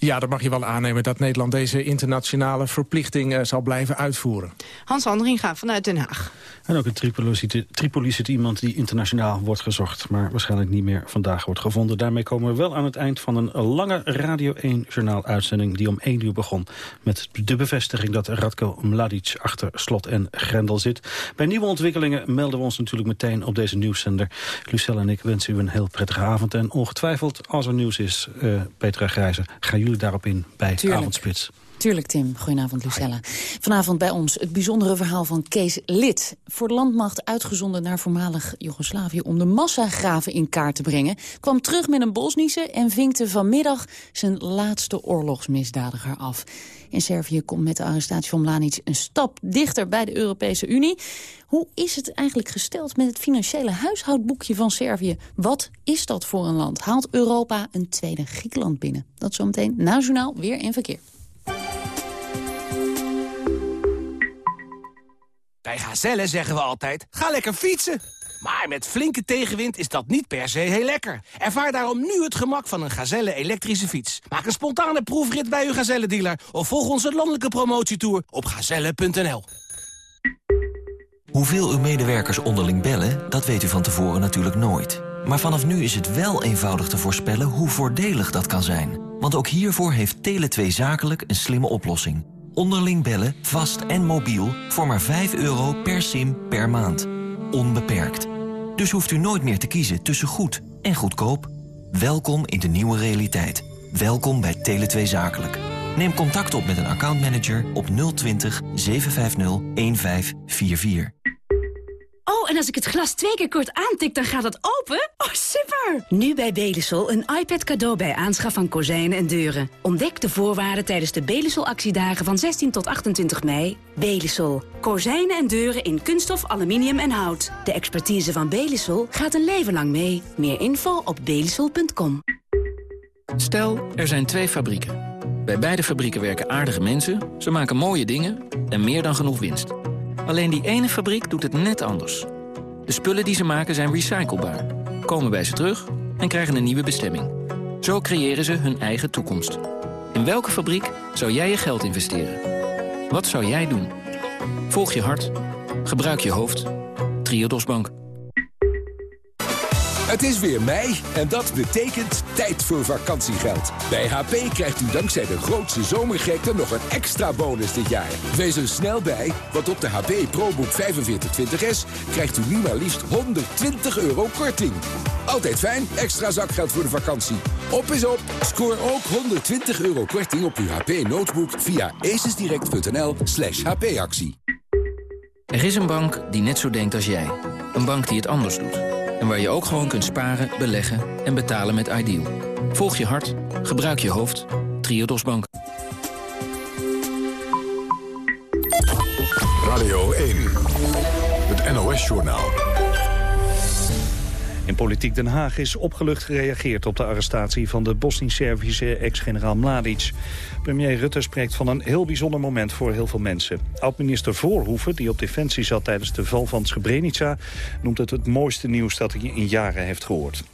Ja, dan mag je wel aannemen dat Nederland deze internationale verplichting uh, zal blijven uitvoeren. Hans gaat vanuit Den Haag. En ook in Tripoli, Tripoli zit iemand die internationaal wordt gezocht... maar waarschijnlijk niet meer vandaag wordt gevonden. Daarmee komen we wel aan het eind van een lange Radio 1-journaal-uitzending... die om 1 uur begon met de bevestiging dat Radko Mladic achter slot en grendel zit. Bij nieuwe ontwikkelingen melden we ons natuurlijk meteen op deze nieuwszender. Lucelle en ik wensen u een heel prettige avond. En ongetwijfeld, als er nieuws is, uh, Petra Grijze, gaan jullie daarop in bij Tuurlijk. Avondspits. Tuurlijk, Tim. Goedenavond, Lucella. Vanavond bij ons het bijzondere verhaal van Kees Lid. Voor de landmacht uitgezonden naar voormalig Joegoslavië... om de massagraven in kaart te brengen. Kwam terug met een Bosnische en vinkte vanmiddag... zijn laatste oorlogsmisdadiger af. In Servië komt met de arrestatie van Mlanic een stap dichter bij de Europese Unie. Hoe is het eigenlijk gesteld met het financiële huishoudboekje van Servië? Wat is dat voor een land? Haalt Europa een tweede Griekenland binnen? Dat zometeen na journaal weer in verkeer. Bij Gazelle zeggen we altijd, ga lekker fietsen. Maar met flinke tegenwind is dat niet per se heel lekker. Ervaar daarom nu het gemak van een Gazelle elektrische fiets. Maak een spontane proefrit bij uw Gazelle-dealer... of volg onze landelijke promotietour op gazelle.nl. Hoeveel uw medewerkers onderling bellen, dat weet u van tevoren natuurlijk nooit. Maar vanaf nu is het wel eenvoudig te voorspellen hoe voordelig dat kan zijn. Want ook hiervoor heeft Tele2 Zakelijk een slimme oplossing. Onderling bellen, vast en mobiel, voor maar 5 euro per sim per maand. Onbeperkt. Dus hoeft u nooit meer te kiezen tussen goed en goedkoop. Welkom in de nieuwe realiteit. Welkom bij Tele2 Zakelijk. Neem contact op met een accountmanager op 020 750 1544. Oh, en als ik het glas twee keer kort aantik, dan gaat het open? Oh, super! Nu bij Belisol een iPad cadeau bij aanschaf van kozijnen en deuren. Ontdek de voorwaarden tijdens de Belisol-actiedagen van 16 tot 28 mei. Belisol. Kozijnen en deuren in kunststof, aluminium en hout. De expertise van Belisol gaat een leven lang mee. Meer info op belisol.com. Stel, er zijn twee fabrieken. Bij beide fabrieken werken aardige mensen, ze maken mooie dingen en meer dan genoeg winst. Alleen die ene fabriek doet het net anders. De spullen die ze maken zijn recyclebaar, komen bij ze terug en krijgen een nieuwe bestemming. Zo creëren ze hun eigen toekomst. In welke fabriek zou jij je geld investeren? Wat zou jij doen? Volg je hart. Gebruik je hoofd. Triodos Bank. Het is weer mei en dat betekent tijd voor vakantiegeld. Bij HP krijgt u dankzij de grootste zomergekte nog een extra bonus dit jaar. Wees er snel bij, want op de HP ProBook 4520S krijgt u nu maar liefst 120 euro korting. Altijd fijn, extra zakgeld voor de vakantie. Op is op, scoor ook 120 euro korting op uw HP notebook via acesdirect.nl slash hpactie. Er is een bank die net zo denkt als jij. Een bank die het anders doet. En waar je ook gewoon kunt sparen, beleggen en betalen met Ideal. Volg je hart, gebruik je hoofd. Triodos Bank. Radio 1, het NOS-journaal. In Politiek Den Haag is opgelucht gereageerd op de arrestatie van de Bosnisch-Servische ex-generaal Mladic. Premier Rutte spreekt van een heel bijzonder moment voor heel veel mensen. Oud-minister Voorhoeven, die op Defensie zat tijdens de val van Srebrenica, noemt het het mooiste nieuws dat hij in jaren heeft gehoord.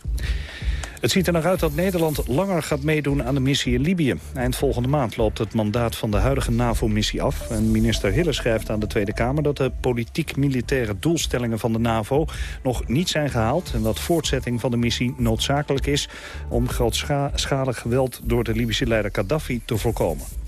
Het ziet er uit dat Nederland langer gaat meedoen aan de missie in Libië. Eind volgende maand loopt het mandaat van de huidige NAVO-missie af. En minister Hille schrijft aan de Tweede Kamer dat de politiek-militaire doelstellingen van de NAVO nog niet zijn gehaald. En dat voortzetting van de missie noodzakelijk is om grootschalig geweld door de Libische leider Gaddafi te voorkomen.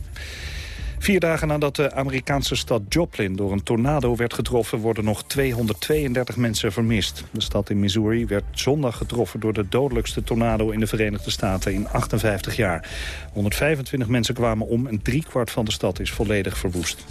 Vier dagen nadat de Amerikaanse stad Joplin door een tornado werd getroffen... worden nog 232 mensen vermist. De stad in Missouri werd zondag getroffen door de dodelijkste tornado... in de Verenigde Staten in 58 jaar. 125 mensen kwamen om en driekwart van de stad is volledig verwoest.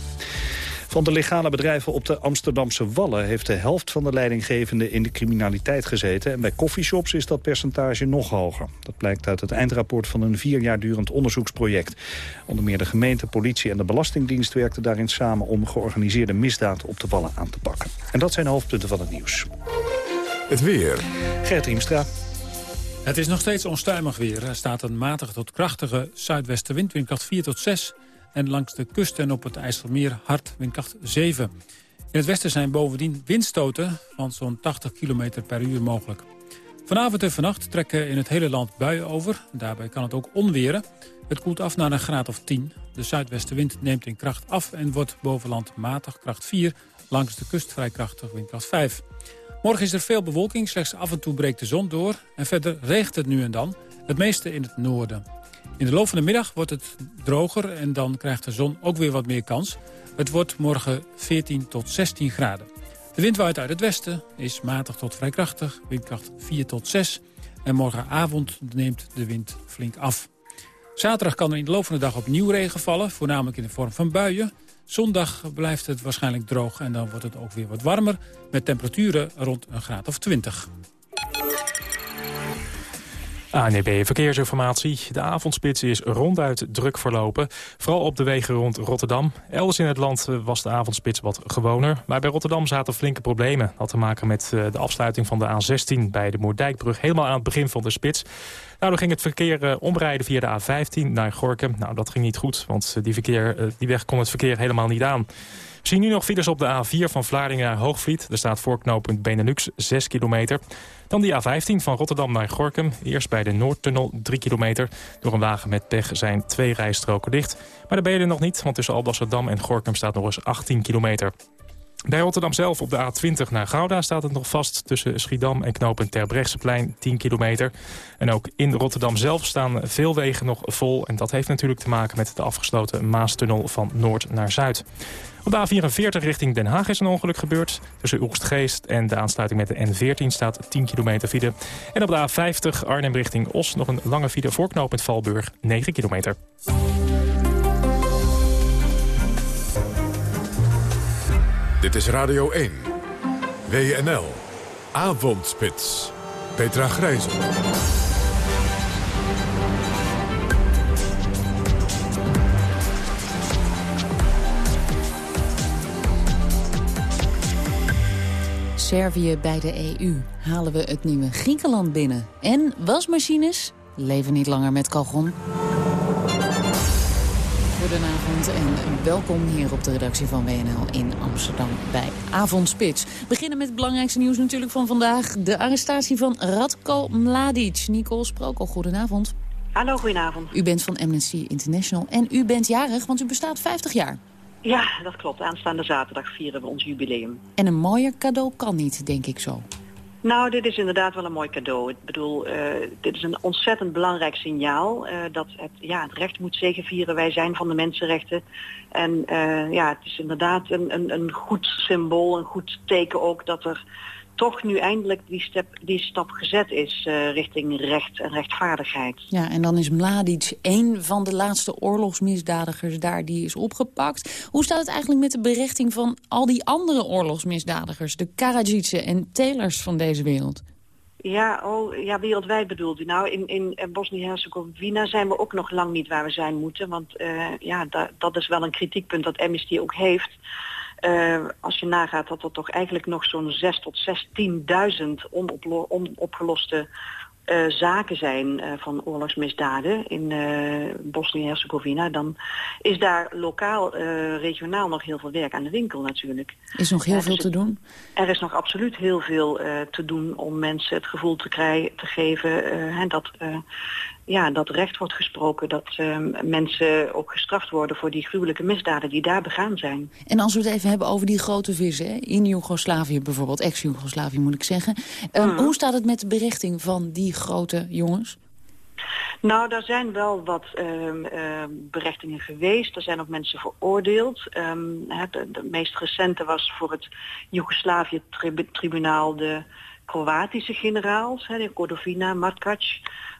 Van de legale bedrijven op de Amsterdamse Wallen... heeft de helft van de leidinggevenden in de criminaliteit gezeten. En bij coffeeshops is dat percentage nog hoger. Dat blijkt uit het eindrapport van een vier jaar durend onderzoeksproject. Onder meer de gemeente, politie en de Belastingdienst werkten daarin samen... om georganiseerde misdaad op de Wallen aan te pakken. En dat zijn de hoofdpunten van het nieuws. Het weer. Gert Riemstra. Het is nog steeds onstuimig weer. Er staat een matige tot krachtige zuidwestenwind, windkracht 4 tot 6... En langs de kust en op het IJsselmeer hard windkracht 7. In het westen zijn bovendien windstoten van zo'n 80 km per uur mogelijk. Vanavond en vannacht trekken in het hele land buien over. Daarbij kan het ook onweren. Het koelt af naar een graad of 10. De zuidwestenwind neemt in kracht af en wordt bovenland matig kracht 4. Langs de kust vrij krachtig windkracht 5. Morgen is er veel bewolking, slechts af en toe breekt de zon door. En verder regent het nu en dan, het meeste in het noorden. In de loop van de middag wordt het droger en dan krijgt de zon ook weer wat meer kans. Het wordt morgen 14 tot 16 graden. De wind waait uit het westen, is matig tot vrij krachtig, windkracht 4 tot 6. En morgenavond neemt de wind flink af. Zaterdag kan er in de loop van de dag opnieuw regen vallen, voornamelijk in de vorm van buien. Zondag blijft het waarschijnlijk droog en dan wordt het ook weer wat warmer... met temperaturen rond een graad of 20. ANEB Verkeersinformatie. De avondspits is ronduit druk verlopen. Vooral op de wegen rond Rotterdam. Elders in het land eh, was de avondspits wat gewoner. Maar bij Rotterdam zaten flinke problemen. Dat te maken met eh, de afsluiting van de A16 bij de Moerdijkbrug. Helemaal aan het begin van de spits. Daardoor ging het verkeer uh, omrijden via de A15 naar Gorkum. Nou, dat ging niet goed, want die, verkeer, die weg kon het verkeer helemaal niet aan. We zien nu nog files op de A4 van Vlaardingen naar Hoogvliet. Er staat voorknopend Benelux 6 kilometer. Dan die A15 van Rotterdam naar Gorkum. Eerst bij de Noordtunnel 3 kilometer. Door een wagen met pech zijn twee rijstroken dicht. Maar daar ben je er nog niet, want tussen Alblasserdam en Gorkum staat nog eens 18 kilometer. Bij Rotterdam zelf op de A20 naar Gouda staat het nog vast... tussen Schiedam en knopen Terbrechtseplein 10 kilometer. En ook in Rotterdam zelf staan veel wegen nog vol. En dat heeft natuurlijk te maken met de afgesloten Maastunnel van Noord naar Zuid. Op de A44 richting Den Haag is een ongeluk gebeurd. Tussen Oegstgeest en de aansluiting met de N14 staat 10 kilometer file. En op de A50 Arnhem richting Os nog een lange file voorknopend Valburg 9 kilometer. Dit is Radio 1. WNL. Avondspits. Petra Grijzen. Servië bij de EU. Halen we het nieuwe Griekenland binnen. En wasmachines leven niet langer met kalgon. Goedenavond en welkom hier op de redactie van WNL in Amsterdam bij Avondspits. We beginnen met het belangrijkste nieuws natuurlijk van vandaag. De arrestatie van Radko Mladic. Nicole Sprokel, goedenavond. Hallo, goedenavond. U bent van Amnesty International en u bent jarig, want u bestaat 50 jaar. Ja, dat klopt. Aanstaande zaterdag vieren we ons jubileum. En een mooier cadeau kan niet, denk ik zo. Nou, dit is inderdaad wel een mooi cadeau. Ik bedoel, uh, dit is een ontzettend belangrijk signaal uh, dat het, ja, het recht moet zegenvieren. Wij zijn van de mensenrechten. En uh, ja, het is inderdaad een, een, een goed symbool, een goed teken ook dat er toch nu eindelijk die, step, die stap gezet is uh, richting recht en rechtvaardigheid. Ja, en dan is Mladic een van de laatste oorlogsmisdadigers daar die is opgepakt. Hoe staat het eigenlijk met de berechting van al die andere oorlogsmisdadigers? De Karadzic'en en telers van deze wereld? Ja, oh, ja, wereldwijd bedoelt u. Nou, in, in Bosnië-Herzegovina zijn we ook nog lang niet waar we zijn moeten. Want uh, ja, da, dat is wel een kritiekpunt dat Amnesty ook heeft. Uh, als je nagaat dat er toch eigenlijk nog zo'n 6 tot 16.000 onopgeloste uh, zaken zijn uh, van oorlogsmisdaden in Bosnië-Herzegovina, dan is daar lokaal, regionaal nog heel veel werk aan de winkel natuurlijk. Is nog heel veel te doen? Er is nog absoluut heel veel te doen om mensen het gevoel te, krijgen, te geven hè, dat ja, dat recht wordt gesproken, dat uh, mensen ook gestraft worden voor die gruwelijke misdaden die daar begaan zijn. En als we het even hebben over die grote vissen, hè? in Joegoslavië bijvoorbeeld, ex-Joegoslavië moet ik zeggen. Um, mm. Hoe staat het met de berichting van die grote jongens? Nou, daar zijn wel wat um, uh, berechtingen geweest. Er zijn ook mensen veroordeeld. Um, de, de, meest recente was voor het Joegoslavië-tribunaal de Kroatische generaals, hè, de Cordovina, Markac,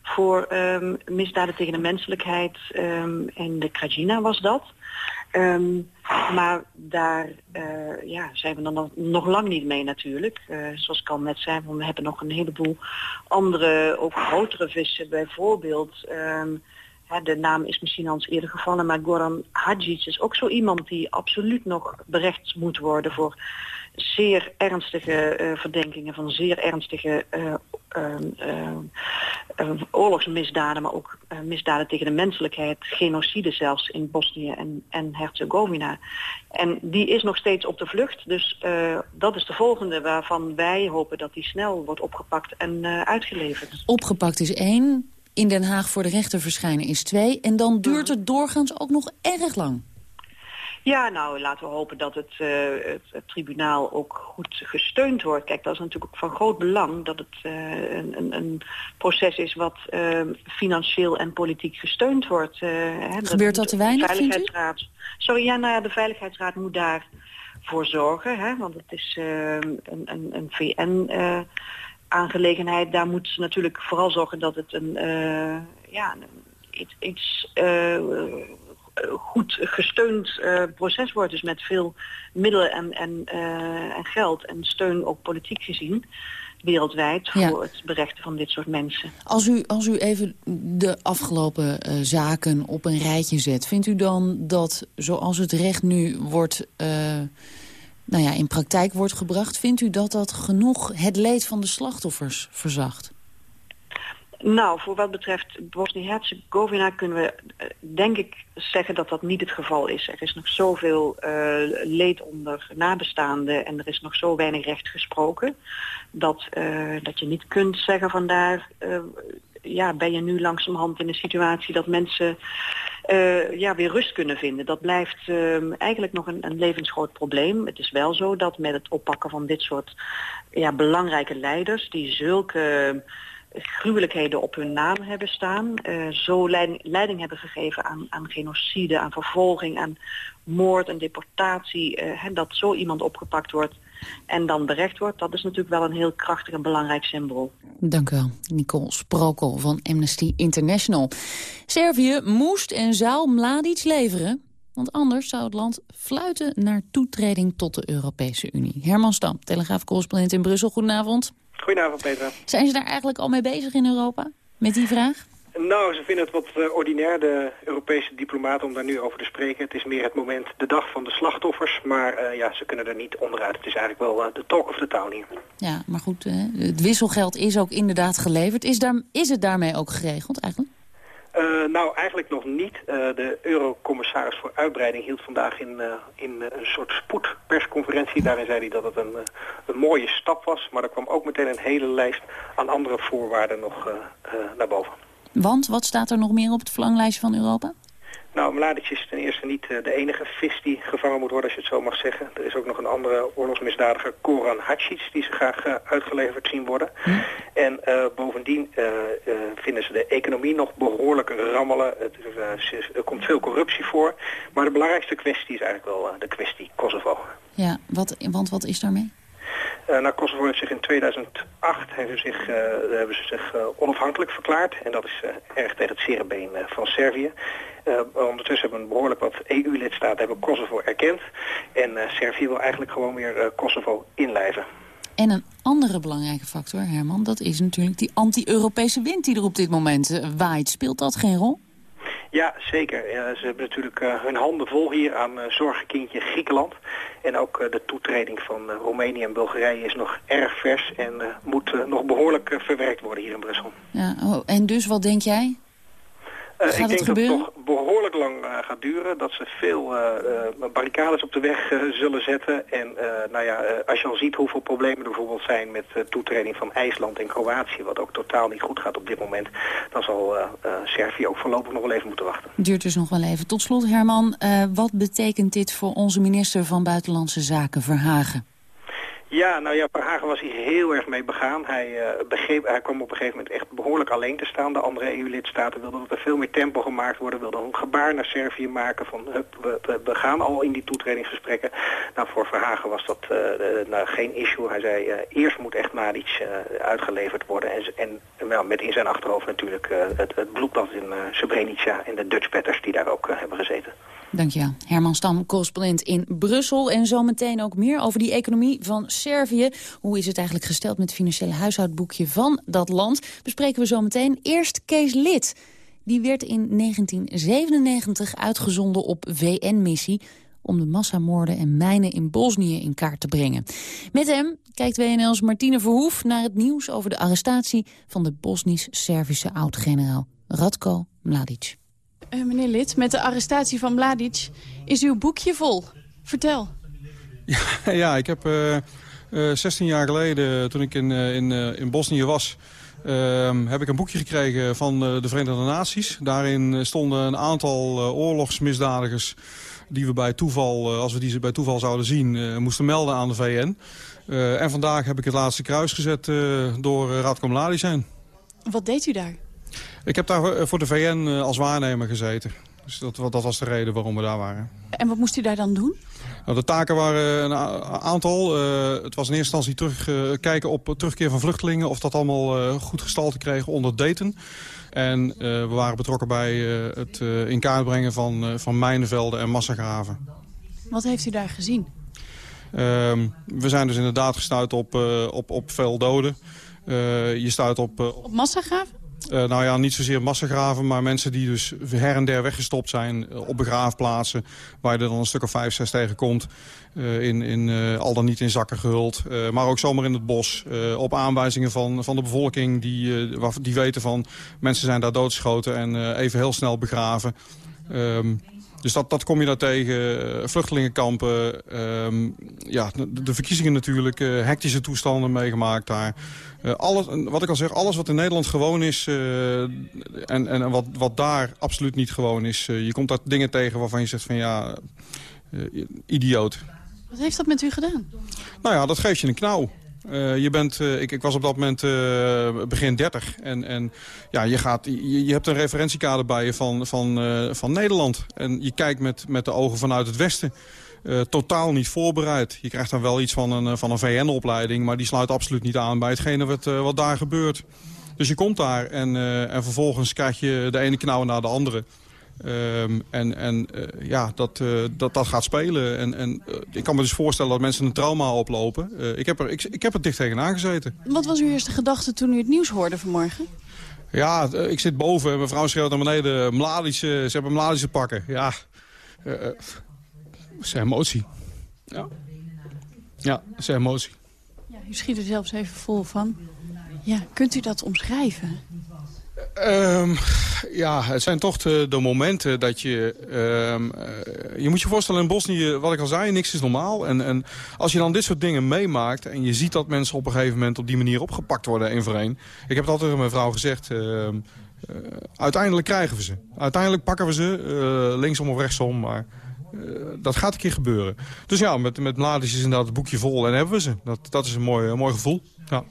voor um, misdaden tegen de menselijkheid um, en de Krajina was dat. Um, maar daar uh, ja, zijn we dan nog, lang niet mee natuurlijk. Uh, zoals ik al net zei, we hebben nog een heleboel andere, ook grotere vissen. Bijvoorbeeld, hè, de naam is misschien al eens eerder gevallen, maar Goran Hadjic is ook zo iemand die absoluut nog berecht moet worden voor zeer ernstige uh, verdenkingen van zeer ernstige uh, uh, oorlogsmisdaden, maar ook misdaden tegen de menselijkheid, genocide zelfs in Bosnië en, en Herzegovina. En die is nog steeds op de vlucht, dus dat is de volgende waarvan wij hopen dat die snel wordt opgepakt en uitgeleverd. Opgepakt is één, in Den Haag voor de rechter verschijnen is twee, en dan duurt het doorgaans ook nog erg lang. Ja, nou laten we hopen dat het, uh, het, het, tribunaal ook goed gesteund wordt. Kijk, dat is natuurlijk ook van groot belang dat het uh, een, een, proces is wat uh, financieel en politiek gesteund wordt. Hè, Gebeurt dat te weinig, Veiligheidsraad. Sorry, ja, nou ja, de Veiligheidsraad moet daarvoor zorgen, hè, want het is een, een, een VN aangelegenheid. Daar moet ze natuurlijk vooral zorgen dat het een, ja, iets, iets goed gesteund uh, proces wordt. Dus met veel middelen en, en, uh, en geld en steun ook politiek gezien wereldwijd voor het berechten van dit soort mensen. Als u, als u even de afgelopen uh, zaken op een rijtje zet... vindt u dan dat zoals het recht nu wordt... nou ja, in praktijk wordt gebracht... vindt u dat dat genoeg het leed van de slachtoffers verzacht? Nou, voor wat betreft Bosnië-Herzegovina kunnen we denk ik zeggen dat dat niet het geval is. Er is nog zoveel uh, leed onder nabestaanden en er is nog zo weinig recht gesproken dat, uh, dat je niet kunt zeggen vandaar uh, ja, ben je nu langzamerhand in een situatie dat mensen ja, weer rust kunnen vinden. Dat blijft eigenlijk nog een, een levensgroot probleem. Het is wel zo dat met het oppakken van dit soort ja, belangrijke leiders die zulke gruwelijkheden op hun naam hebben staan. Uh, zo leiding, leiding, hebben gegeven aan, aan, genocide, aan vervolging, aan moord en deportatie. Uh, dat zo iemand opgepakt wordt en dan berecht wordt. Dat is natuurlijk wel een heel krachtig en belangrijk symbool. Dank u wel, Nicole Sprokel van Amnesty International. Servië moest en zou Mladic leveren. Want anders zou het land fluiten naar toetreding tot de Europese Unie. Herman Stam, Telegraaf-correspondent in Brussel. Goedenavond. Goedenavond, Petra. Zijn ze daar eigenlijk al mee bezig in Europa? Met die vraag? Nou, ze vinden het wat uh, ordinair, de Europese diplomaten, om daar nu over te spreken. Het is meer het moment, de dag van de slachtoffers. Maar uh, ja, ze kunnen er niet onderuit. Het is eigenlijk wel uh, de talk of the town hier. Ja, maar goed, het wisselgeld is ook inderdaad geleverd. Is, daar, is het daarmee ook geregeld eigenlijk? Uh, nou, eigenlijk nog niet. Uh, de eurocommissaris voor uitbreiding hield vandaag in, uh, in een soort spoedpersconferentie. Daarin zei hij dat het een, een mooie stap was. Maar er kwam ook meteen een hele lijst aan andere voorwaarden nog naar boven. Want, wat staat er nog meer op het verlanglijstje van Europa? Nou, Mladic is ten eerste niet uh, de enige vis die gevangen moet worden, als je het zo mag zeggen. Er is ook nog een andere oorlogsmisdadiger, Koran Hadzic, die ze graag uh, uitgeleverd zien worden. Hm. En uh, bovendien vinden ze de economie nog behoorlijk rammelen. Het, er komt veel corruptie voor. Maar de belangrijkste kwestie is eigenlijk wel de kwestie Kosovo. Ja, wat, want wat is daarmee? Uh, Kosovo heeft zich in 2008 hebben zich, uh, hebben ze zich uh, onafhankelijk verklaard. En dat is erg tegen het zere van Servië. ondertussen hebben behoorlijk wat EU-lidstaten hebben Kosovo erkend. En Servië wil eigenlijk gewoon weer Kosovo inlijven. En een andere belangrijke factor, Herman, dat is natuurlijk die anti-Europese wind die er op dit moment waait. Speelt dat geen rol? Ja, zeker. Ze hebben natuurlijk uh, hun handen vol hier aan uh, zorgenkindje Griekenland. En ook uh, de toetreding van Roemenië en Bulgarije is nog erg vers en moet nog behoorlijk verwerkt worden hier in Brussel. Ja, oh, en dus wat denk jij? Uh, ik denk dat het nog behoorlijk lang uh, gaat duren. Dat ze veel uh, barricades op de weg zullen zetten. En nou ja, als je al ziet hoeveel problemen er bijvoorbeeld zijn met toetreding van IJsland en Kroatië, wat ook totaal niet goed gaat op dit moment, dan zal Servië ook voorlopig nog wel even moeten wachten. Duurt dus nog wel even. Tot slot Herman, wat betekent dit voor onze minister van Buitenlandse Zaken, Verhagen? Ja, nou ja, Verhagen was hier heel erg mee begaan. Hij, uh, begreep, hij kwam op een gegeven moment echt behoorlijk alleen te staan. De andere EU-lidstaten wilden dat er veel meer tempo gemaakt worden. Wilden een gebaar naar Servië maken van we, gaan al in die toetredingsgesprekken. Nou, voor Verhagen was dat uh, nou, geen issue. Hij zei, uh, eerst moet echt Mladic uitgeleverd worden. En, en wel, met in zijn achterhoofd natuurlijk het, het bloedbad in Srebrenica en de Dutch Petters die daar ook hebben gezeten. Dankjewel. Herman Stam, correspondent in Brussel. En zometeen ook meer over die economie van Servië. Hoe is het eigenlijk gesteld met het financiële huishoudboekje van dat land? Bespreken we zometeen. Eerst Kees Lid. Die werd in 1997 uitgezonden op VN-missie om de massamoorden en mijnen in Bosnië in kaart te brengen. Met hem kijkt WNL's Martine Verhoef naar het nieuws over de arrestatie van de Bosnisch-Servische oud-generaal Radko Mladic. Uh, meneer Lid, met de arrestatie van Mladic is uw boekje vol. Vertel. Ja, ja ik heb uh, uh, 16 jaar geleden, toen ik in, in, in Bosnië was... Uh, heb ik een boekje gekregen van de Verenigde Naties. Daarin stonden een aantal oorlogsmisdadigers... die we bij toeval, als we die bij toeval zouden zien, moesten melden aan de VN. en vandaag heb ik het laatste kruis gezet door Radko Mladic zijn. Wat deed u daar? Ik heb daar voor de VN als waarnemer gezeten. Dus dat, dat was de reden waarom we daar waren. En wat moest u daar dan doen? Nou, de taken waren een aantal. Uh, het was in eerste instantie terug, uh, kijken op terugkeer van vluchtelingen... of dat allemaal uh, goed gestalte kreeg onder Dayton. En we waren betrokken bij het in kaart brengen van, van mijnenvelden en massagraven. Wat heeft u daar gezien? Ehm, we zijn dus inderdaad gestuurd op, op, op veel doden. je stuit op... op massagraven? Uh, nou ja, niet zozeer massagraven, maar mensen die dus her en der weggestopt zijn uh, op begraafplaatsen. Waar je er dan een stuk of vijf, zes tegenkomt. Uh, in, in, al dan niet in zakken gehuld. maar ook zomaar in het bos. op aanwijzingen van, van de bevolking die, die weten van mensen zijn daar doodgeschoten en even heel snel begraven. Um, dus dat, dat kom je daar tegen. Vluchtelingenkampen, um, ja, de, de, verkiezingen natuurlijk, hectische toestanden meegemaakt daar. Uh, alles, wat ik al zeg, alles wat in Nederland gewoon is uh, en, en wat, wat daar absoluut niet gewoon is. Uh, je komt daar dingen tegen waarvan je zegt van ja, idioot. Wat heeft dat met u gedaan? Nou ja, dat geeft je een knauw. Je bent, ik, ik, was op dat moment begin 30 en, en ja, je, gaat, je, je, hebt een referentiekader bij je van, van, van Nederland. En je kijkt met, met de ogen vanuit het Westen. Totaal niet voorbereid. Je krijgt dan wel iets van een, eh, van een VN-opleiding... maar die sluit absoluut niet aan bij hetgene wat, wat daar gebeurt. Dus je komt daar en, en vervolgens krijg je de ene knauw naar de andere. Ehm, en en ja, dat, dat, dat gaat spelen. En, en ik kan me dus voorstellen dat mensen een trauma oplopen. ik, heb er, ik, ik heb er dicht tegenaan gezeten. Wat was uw eerste gedachte toen u het nieuws hoorde vanmorgen? Ja, ik zit boven en mijn vrouw schreeuwt naar beneden. Ze hebben Mladic pakken. Ja, uh, is emotie. Ja, ja dat is emotie. Ja, u schiet er zelfs even vol van. Ja, kunt u dat omschrijven? Um, ja, het zijn toch de, momenten dat je... Um, uh, je moet je voorstellen, in Bosnië, wat ik al zei, niks is normaal. En, en als je dan dit soort dingen meemaakt... en je ziet dat mensen op een gegeven moment op die manier opgepakt worden, één voor één. Ik heb het altijd aan mijn vrouw gezegd... Uh, uh, uiteindelijk krijgen we ze. Uiteindelijk pakken we ze, uh, linksom of rechtsom. Maar dat gaat een keer gebeuren. Dus ja, met, met Mladic is inderdaad het boekje vol en hebben we ze. Dat, dat is een mooi, een mooi gevoel. Ja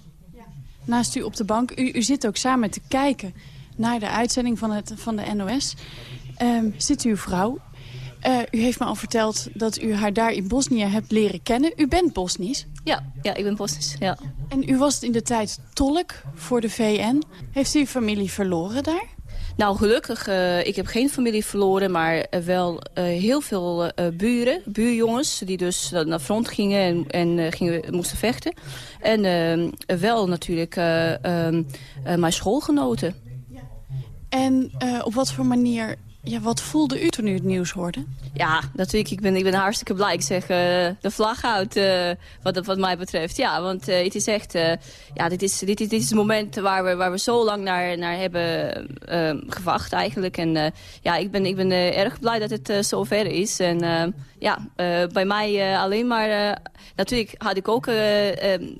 naast u op de bank. U, u zit ook samen te kijken naar de uitzending van, het, van de NOS. Um, zit uw vrouw. Uh, u heeft me al verteld dat u haar daar in Bosnië hebt leren kennen. U bent Bosnisch? Ja, ja ik ben Bosnisch, ja. En u was in de tijd tolk voor de VN. Heeft u familie verloren daar? Nou, gelukkig, uh, ik heb geen familie verloren, maar wel uh, heel veel buren, buurjongens... die dus naar front gingen en, en gingen, moesten vechten. En wel natuurlijk ehm, mijn schoolgenoten. En op wat voor manier ja, wat voelde u toen u het nieuws hoorde? Ja, natuurlijk. Ik ben, ik ben hartstikke blij. Ik zeg uh, de vlag uit, uh, wat, wat mij betreft. Ja, want uh, het is echt... ja, dit is, dit, is, dit is het moment waar we, waar we zo lang naar, naar hebben gewacht eigenlijk. En ja, ik ben, ik ben erg blij dat het zo ver is. En ja, bij mij alleen maar... natuurlijk had ik ook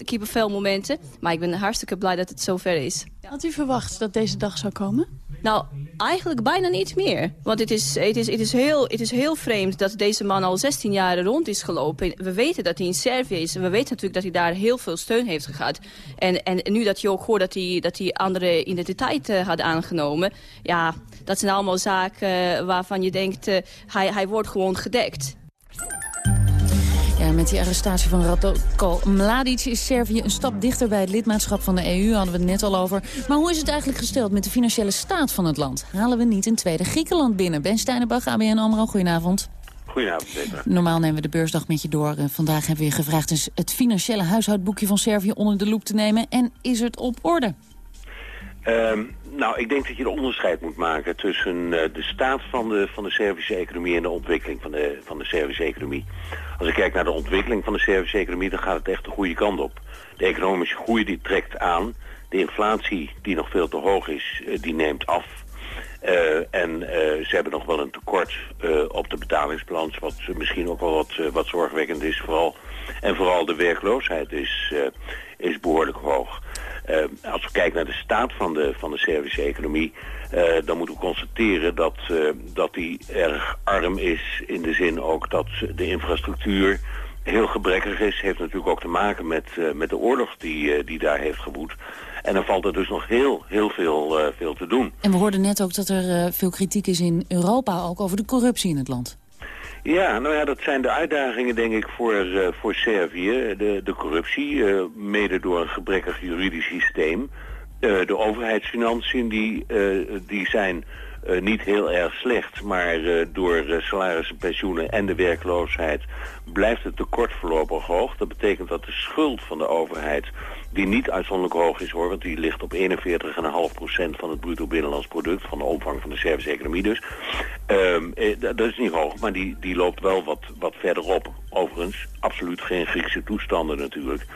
kiepenvel momenten. Maar ik ben hartstikke blij dat het zo ver is. Had u verwacht dat deze dag zou komen? Nou, eigenlijk bijna niet meer. Want het is, het, is, het, is heel, het is heel vreemd dat deze man al 16 jaar rond is gelopen. We weten dat hij in Servië is. En we weten natuurlijk dat hij daar heel veel steun heeft gehad. En, en nu dat je ook hoort dat hij, dat hij andere identiteit uh, had aangenomen. Ja, dat zijn allemaal zaken waarvan je denkt, uh, hij, hij wordt gewoon gedekt. Ja, met die arrestatie van Radko Mladic is Servië een stap dichter bij het lidmaatschap van de EU. Hadden we het net al over. Maar hoe is het eigenlijk gesteld met de financiële staat van het land? Halen we niet een tweede Griekenland binnen? Ben Steinenbach, ABN AMRO, goedenavond. Goedenavond, Peter. Normaal nemen we de beursdag met je door. Vandaag hebben we je gevraagd dus het financiële huishoudboekje van Servië onder de loep te nemen. En is het op orde? Um, nou, ik denk dat je een onderscheid moet maken tussen uh, de staat van de, van de Servische economie en de ontwikkeling van de, van de Servische economie. Als ik kijk naar de ontwikkeling van de Servische economie, dan gaat het echt de goede kant op. De economische groei die trekt aan. De inflatie, die nog veel te hoog is, uh, die neemt af. Uh, en ze hebben nog wel een tekort op de betalingsbalans, wat misschien ook wel wat, wat zorgwekkend is. Vooral, en vooral de werkloosheid is, is behoorlijk hoog. Uh, als we kijken naar de staat van de, van de Servische economie... Uh, dan moeten we constateren dat, uh, dat die erg arm is... in de zin ook dat de infrastructuur heel gebrekkig is. Heeft natuurlijk ook te maken met, met de oorlog die, die daar heeft gewoed. En dan valt er dus nog heel, heel veel, veel te doen. En we hoorden net ook dat er veel kritiek is in Europa... ook over de corruptie in het land. Ja, nou ja, dat zijn de uitdagingen denk ik voor, uh, voor Servië. De, de corruptie, uh, mede door een gebrekkig juridisch systeem. Uh, de overheidsfinanciën die, die zijn niet heel erg slecht. Maar door salarissen, pensioenen en de werkloosheid blijft het tekort voorlopig hoog. Dat betekent dat de schuld van de overheid die niet uitzonderlijk hoog is hoor, want die ligt op 41,5% van het bruto binnenlands product, van de omvang van de Servische economie dus. Um, dat is niet hoog, maar die, die loopt wel wat, wat verderop. Overigens, absoluut geen Griekse toestanden natuurlijk.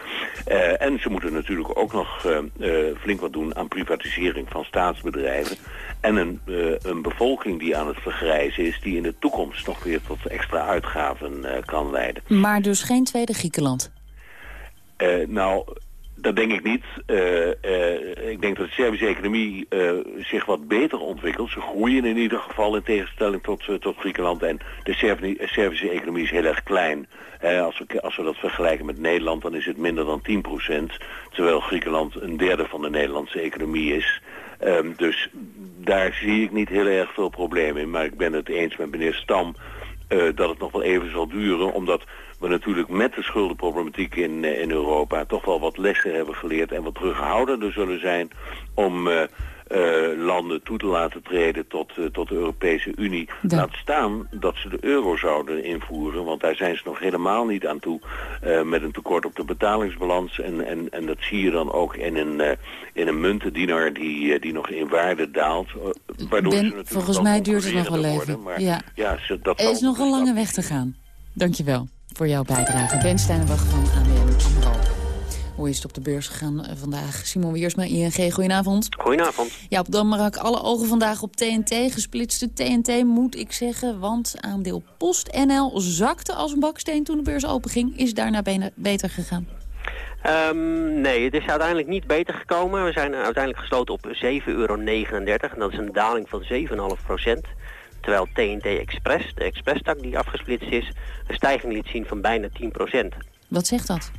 Uh, en ze moeten natuurlijk ook nog uh, uh, flink wat doen aan privatisering van staatsbedrijven. En een, een bevolking die aan het vergrijzen is, die in de toekomst nog weer tot extra uitgaven kan leiden. Maar dus geen tweede Griekenland? nou, dat denk ik niet. Uh, uh, ik denk dat de Servische economie uh, zich wat beter ontwikkelt. Ze groeien in ieder geval in tegenstelling tot, tot Griekenland. En de Servische economie is heel erg klein. als, we, als we dat vergelijken met Nederland, dan is het minder dan 10%. Terwijl Griekenland een derde van de Nederlandse economie is. Um, dus daar zie ik niet heel erg veel problemen in. Maar ik ben het eens met meneer Stam... dat het nog wel even zal duren, omdat we natuurlijk met de schuldenproblematiek in, in Europa toch wel wat lessen hebben geleerd en wat terughoudender zullen zijn om uh, landen toe te laten treden tot, uh, tot de Europese Unie. Laat staan dat ze de euro zouden invoeren, want daar zijn ze nog helemaal niet aan toe uh, met een tekort op de betalingsbalans. En, en, en dat zie je dan ook in een, in een muntendienaar die, die nog in waarde daalt. waardoor ben, ze volgens mij duurt het nog wel even. maar, ja. Ja, ze, dat er is nog een lange weg te gaan. Dankjewel voor jouw bijdrage. Ben Steinenbach van. Hoe is het op de beurs gegaan eh, vandaag? Simon Wiersma, ING, goedenavond. Goedenavond. Ja, op Danmark alle ogen vandaag op TNT. Gesplitste TNT moet ik zeggen, want aandeel PostNL zakte als een baksteen toen de beurs openging. Is daarna beter gegaan? Um, nee, het is uiteindelijk niet beter gekomen. We zijn uiteindelijk gesloten op 7,39 euro. En dat is een daling van 7,5 procent. Terwijl TNT Express, de express-tak die afgesplitst is, een stijging liet zien van bijna 10 procent. Wat zegt dat?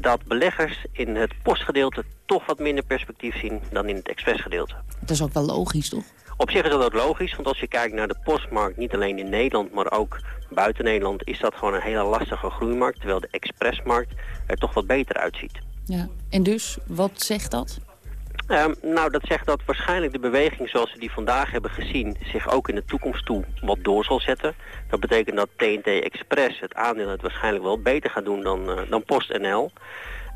Dat beleggers in het postgedeelte toch wat minder perspectief zien dan in het expressgedeelte. Dat is ook wel logisch, toch? Op zich is dat ook logisch, want als je kijkt naar de postmarkt, niet alleen in Nederland, maar ook buiten Nederland, is dat gewoon een hele lastige groeimarkt, terwijl de expressmarkt er toch wat beter uitziet. Ja, en dus, wat zegt dat? Um, nou, dat zegt dat waarschijnlijk de beweging zoals we die vandaag hebben gezien... zich ook in de toekomst toe wat door zal zetten. Dat betekent dat TNT Express het aandeel het waarschijnlijk wel beter gaat doen dan, uh, dan PostNL.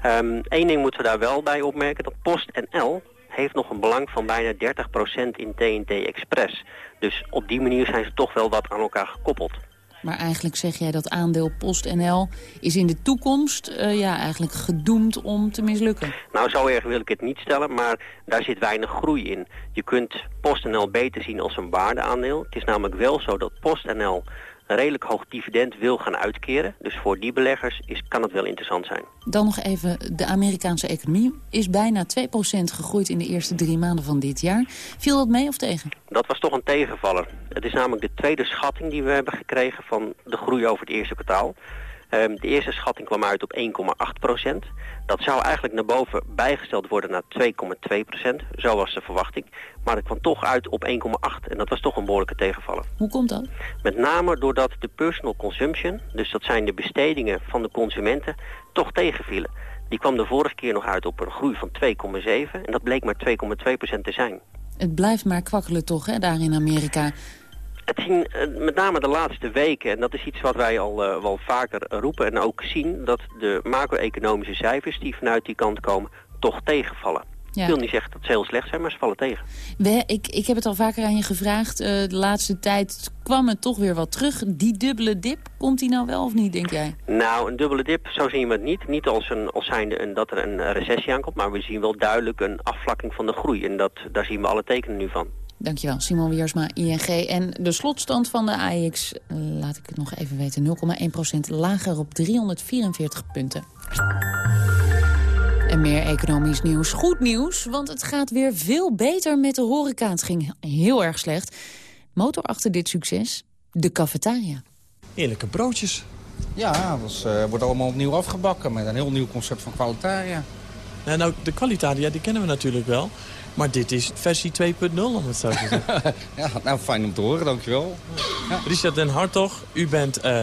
Eén um, ding moeten we daar wel bij opmerken, dat PostNL heeft nog een belang van bijna 30% in TNT Express. Dus op die manier zijn ze toch wel wat aan elkaar gekoppeld. Maar eigenlijk zeg jij dat aandeel PostNL is in de toekomst uh, ja, eigenlijk gedoemd om te mislukken. Nou, zo erg wil ik het niet stellen, maar daar zit weinig groei in. Je kunt PostNL beter zien als een waardeaandeel. Het is namelijk wel zo dat PostNL een redelijk hoog dividend wil gaan uitkeren. Dus voor die beleggers is, kan het wel interessant zijn. Dan nog even, de Amerikaanse economie is bijna 2% gegroeid in de eerste drie maanden van dit jaar. Viel dat mee of tegen? Dat was toch een tegenvaller. Het is namelijk de tweede schatting die we hebben gekregen van de groei over het eerste kwartaal. Um, de eerste schatting kwam uit op 1,8 procent. Dat zou eigenlijk naar boven bijgesteld worden naar 2,2 procent. Zo was de verwachting. Maar het kwam toch uit op 1,8 en dat was toch een behoorlijke tegenvaller. Hoe komt dat? Met name doordat de personal consumption, dus dat zijn de bestedingen van de consumenten, toch tegenvielen. Die kwam de vorige keer nog uit op een groei van 2,7 en dat bleek maar 2,2 procent te zijn. Het blijft maar kwakkelen toch, hè, daar in Amerika. Het ging eh, met name de laatste weken, en dat is iets wat wij al uh, wel vaker roepen en ook zien, dat de macro-economische cijfers die vanuit die kant komen toch tegenvallen. Ja. Ik wil niet zeggen dat ze heel slecht zijn, maar ze vallen tegen. We, ik, ik heb het al vaker aan je gevraagd. Uh, de laatste tijd kwam het toch weer wat terug. Die dubbele dip, komt die nou wel of niet, denk jij? Nou, een dubbele dip, zo zien we het niet. Niet als, een, als zijnde een, dat er een recessie aankomt, maar we zien wel duidelijk een afvlakking van de groei. En dat, daar zien we alle tekenen nu van. Dankjewel, Simon Wiersma, ING. En de slotstand van de AX, laat ik het nog even weten, 0,1% lager op 344 punten. En meer economisch nieuws. Goed nieuws, want het gaat weer veel beter met de horeca. Het ging heel erg slecht. Motor achter dit succes, de cafetaria. Eerlijke broodjes. Ja, dat uh, wordt allemaal opnieuw afgebakken met een heel nieuw concept van Qualitaria. Ja, nou, de Qualitaria die kennen we natuurlijk wel. Maar dit is versie 2.0, om het zo te zeggen. ja, nou, fijn om te horen, dankjewel. Ja. Richard den Hartog, u bent uh,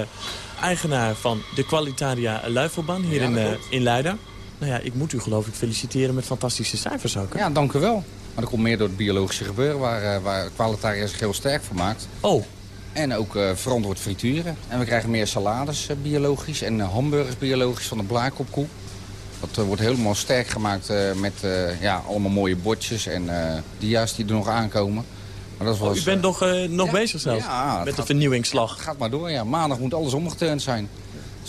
eigenaar van de Qualitaria Luifelbaan hier in, uh, in Leiden. Nou ja, ik moet u geloof ik feliciteren met fantastische cijfers ook. Hè? Ja, dank u wel. Maar dat komt meer door het biologische gebeuren waar, uh, waar Qualitaria zich heel sterk voor maakt. Oh. En ook verantwoord frituren. En we krijgen meer salades biologisch en hamburgers biologisch van de blaakopkoe. Dat uh, wordt helemaal sterk gemaakt met ja, allemaal mooie bordjes en dia's die er nog aankomen. Maar dat was, oh, u bent nog, nog ja, bezig zelf ja, met de vernieuwingsslag? Gaat maar door, ja. Maandag moet alles omgeturnd zijn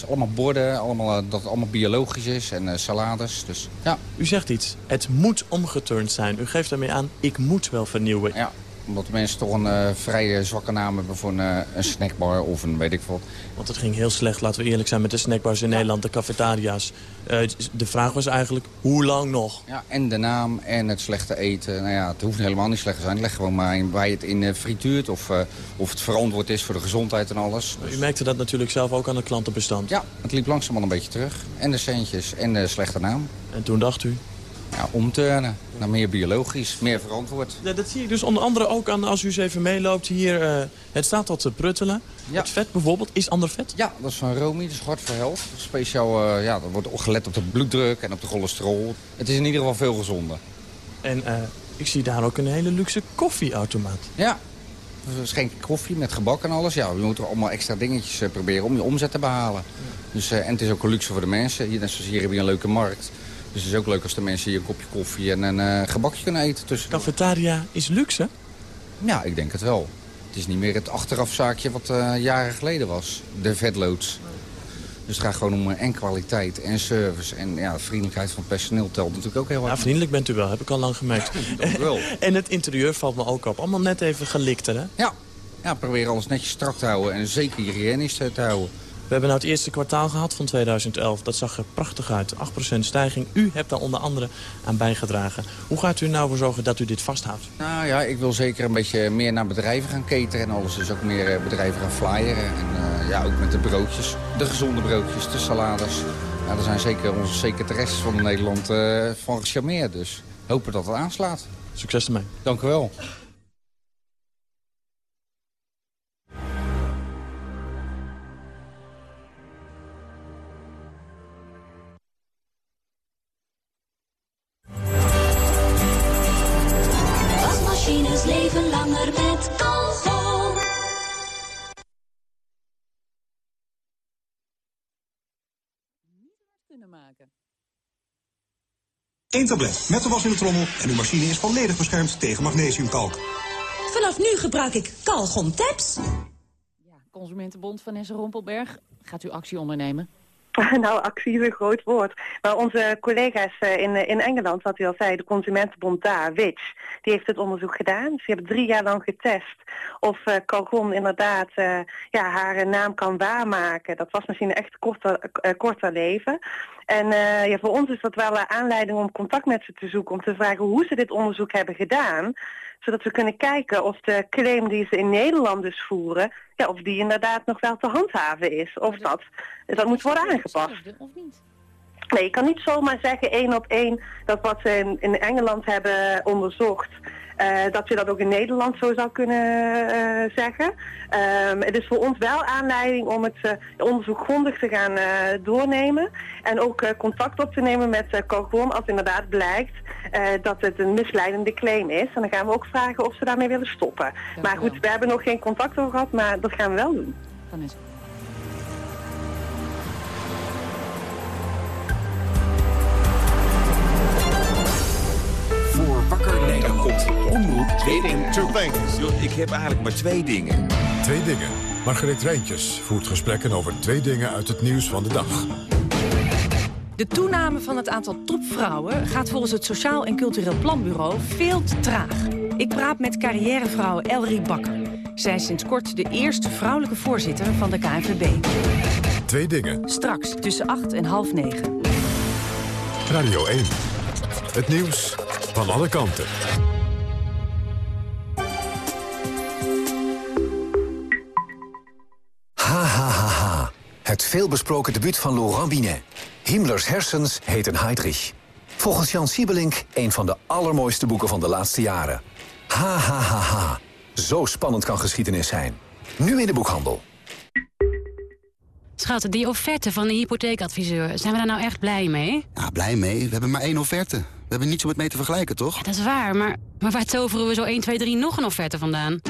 is allemaal borden, allemaal, eh, dat het allemaal biologisch is en uh, salades. Dus, ja. U zegt iets, het moet omgeturnd zijn. U geeft daarmee aan, ik moet wel vernieuwen. Ja, omdat mensen toch een uh, vrij zwakke naam hebben voor een, een, snackbar of een weet ik wat. Want het ging heel slecht, laten we eerlijk zijn, met de snackbars in Nederland, de cafetaria's. Uh, de vraag was eigenlijk, hoe lang nog? Ja, en de naam en het slechte eten. Nou ja, het hoeft helemaal niet slecht te zijn. Leg gewoon maar in, waar je het in frituurt of, of het verantwoord is voor de gezondheid en alles. U merkte dat natuurlijk zelf ook aan het klantenbestand. Ja, het liep langzaam al een beetje terug. En de centjes en de slechte naam. En toen dacht u? Ja, omturnen naar meer biologisch, meer verantwoord. Ja, dat zie ik dus onder andere ook aan als u eens even meeloopt hier. eh, het staat tot te pruttelen. Het vet bijvoorbeeld, is ander vet? Ja, dat is van Romy, dat is hard voor health. Speciaal, eh, ja, er wordt gelet op de bloeddruk en op de cholesterol. Het is in ieder geval veel gezonder. En eh, ik zie daar ook een hele luxe koffieautomaat. Ja, we schenken koffie met gebak en alles. Ja, we moeten allemaal extra dingetjes proberen om je omzet te behalen. Dus, en het is ook een luxe voor de mensen. Hier, net zoals hier heb je een leuke markt. Dus het is ook leuk als de mensen hier een kopje koffie en een eh, gebakje kunnen eten. Tussen. Cafetaria is luxe? Ja, ik denk het wel. Het is niet meer het achterafzaakje wat eh, jaren geleden was. De vetloods. Dus het gaat gewoon om eh, en kwaliteit en service. En ja, de vriendelijkheid van het personeel telt natuurlijk ook heel erg. Ja, vriendelijk bent u wel, heb ik al lang gemerkt. Dank u wel. en het interieur valt me ook op. Allemaal net even gelikter, hè? Ja. Ja, probeer alles netjes strak te houden en zeker hygiënisch te houden. We hebben nou het eerste kwartaal gehad van 2011. Dat zag er prachtig uit. 8% stijging. U hebt daar onder andere aan bijgedragen. Hoe gaat u nou voor zorgen dat u dit vasthoudt? Nou ja, ik wil zeker een beetje meer naar bedrijven gaan cateren en alles. Dus ook meer eh, bedrijven gaan flyeren. En eh, ja, ook met de broodjes. De gezonde broodjes, de salades. Ja, daar zijn zeker onze secretaresses van Nederland eh, van gecharmeerd. Dus hopen dat het aanslaat. Succes ermee. Dank u wel. Eén tablet met de was in de trommel en uw machine is volledig beschermd tegen magnesiumkalk. Vanaf nu gebruik ik Calgon Tabs. Consumentenbond Vanessa Rompelberg, gaat u actie ondernemen? Nou, actie is een groot woord. Maar onze collega's eh, in, eh, in Engeland, wat u al zei, de Consumentenbond daar, Witch, die heeft het onderzoek gedaan. Ze hebben drie jaar lang getest of uh, Calgon inderdaad ja, haar naam kan waarmaken. Dat was misschien echt korter, uh, leven. En ja, voor ons is dat wel een aanleiding om contact met ze te zoeken, om te vragen hoe ze dit onderzoek hebben gedaan zodat we kunnen kijken of de claim die ze in Nederland dus voeren, ja, of die inderdaad nog wel te handhaven is. Of dat, dat moet worden aangepast. Nee, je kan niet zomaar zeggen één op één dat wat ze in, in Engeland hebben onderzocht, uh, dat je dat ook in Nederland zo zou kunnen uh, zeggen. Um, het is voor ons wel aanleiding om het uh, onderzoek grondig te gaan doornemen. En ook contact op te nemen met uh, als inderdaad blijkt dat het een misleidende claim is. En dan gaan we ook vragen of ze daarmee willen stoppen. Dank maar goed, we hebben nog geen contact over gehad, maar dat gaan we wel doen. Voor twee dingen. Two things. Ik heb eigenlijk maar twee dingen. Twee dingen. Margreet Rijntjes voert gesprekken over twee dingen uit het nieuws van de dag. De toename van het aantal topvrouwen gaat volgens het Sociaal en Cultureel Planbureau veel te traag. Ik praat met carrièrevrouw Elrie Bakker. Zij is sinds kort de eerste vrouwelijke voorzitter van de KNVB. Twee dingen. Straks tussen 8 en half 9. Radio 1. Het nieuws van alle kanten. Ha, ha, ha, ha. Het veelbesproken debuut van Laurent Binet. Himmlers hersens heten Heydrich. Volgens Jan Siebelink een van de allermooiste boeken van de laatste jaren. Ha, ha, ha, ha. Zo spannend kan geschiedenis zijn. Nu in de boekhandel. Schat, die offerte van de hypotheekadviseur, zijn we daar nou echt blij mee? Ja, blij mee. We hebben maar één offerte. We hebben niets om het mee te vergelijken, toch? Ja, dat is waar, maar, maar waar toveren we zo 1, 2, 3 nog een offerte vandaan?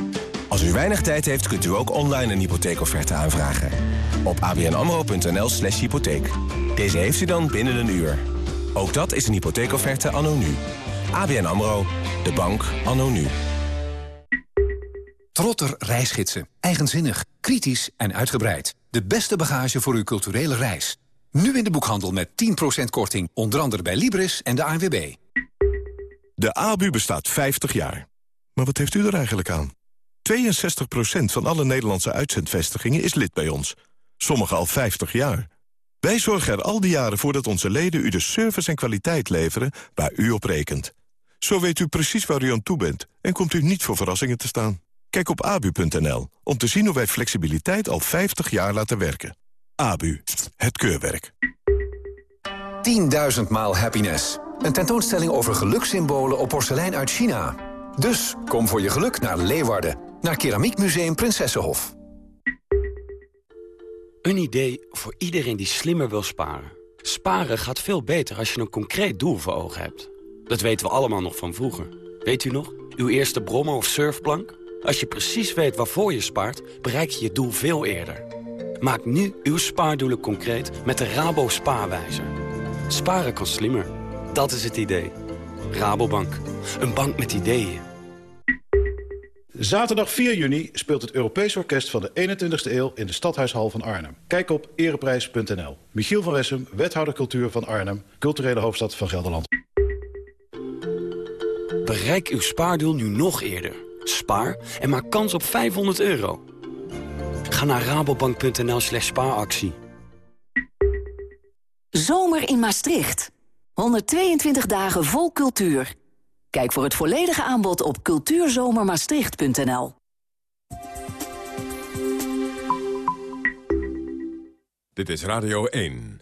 Als u weinig tijd heeft, kunt u ook online een hypotheekofferte aanvragen. Op abnamro.nl slash hypotheek. Deze heeft u dan binnen een uur. Ook dat is een hypotheekofferte anno nu. ABN AMRO, de bank anno nu. Trotter reisgidsen. Eigenzinnig, kritisch en uitgebreid. De beste bagage voor uw culturele reis. Nu in de boekhandel met 10% korting, onder andere bij Libris en de ANWB. De ABU bestaat 50 jaar. Maar wat heeft u er eigenlijk aan? 62% van alle Nederlandse uitzendvestigingen is lid bij ons. Sommige al 50 jaar. Wij zorgen er al die jaren voor dat onze leden u de service en kwaliteit leveren waar u op rekent. Zo weet u precies waar u aan toe bent en komt u niet voor verrassingen te staan. Kijk op abu.nl om te zien hoe wij flexibiliteit al 50 jaar laten werken. ABU, het keurwerk. 10.000 maal happiness. Een tentoonstelling over gelukssymbolen op porselein uit China. Dus kom voor je geluk naar Leeuwarden. Naar Keramiekmuseum Prinsessenhof. Een idee voor iedereen die slimmer wil sparen. Sparen gaat veel beter als je een concreet doel voor ogen hebt. Dat weten we allemaal nog van vroeger. Weet u nog? Uw eerste brommer of surfplank? Als je precies weet waarvoor je spaart, bereik je je doel veel eerder. Maak nu uw spaardoelen concreet met de Rabo Spaarwijzer. Sparen kan slimmer. Dat is het idee. Rabobank. Een bank met ideeën. Zaterdag 4 juni speelt het Europees Orkest van de 21ste eeuw in de Stadhuishal van Arnhem. Kijk op ereprijs.nl. Michiel van Wessem, wethouder cultuur van Arnhem, culturele hoofdstad van Gelderland. Bereik uw spaardoel nu nog eerder. Spaar en maak kans op 500 euro. Ga naar rabobank.nl slash spaaractie. Zomer in Maastricht. 122 dagen vol cultuur. Kijk voor het volledige aanbod op cultuurzomermaastricht.nl. Dit is Radio 1.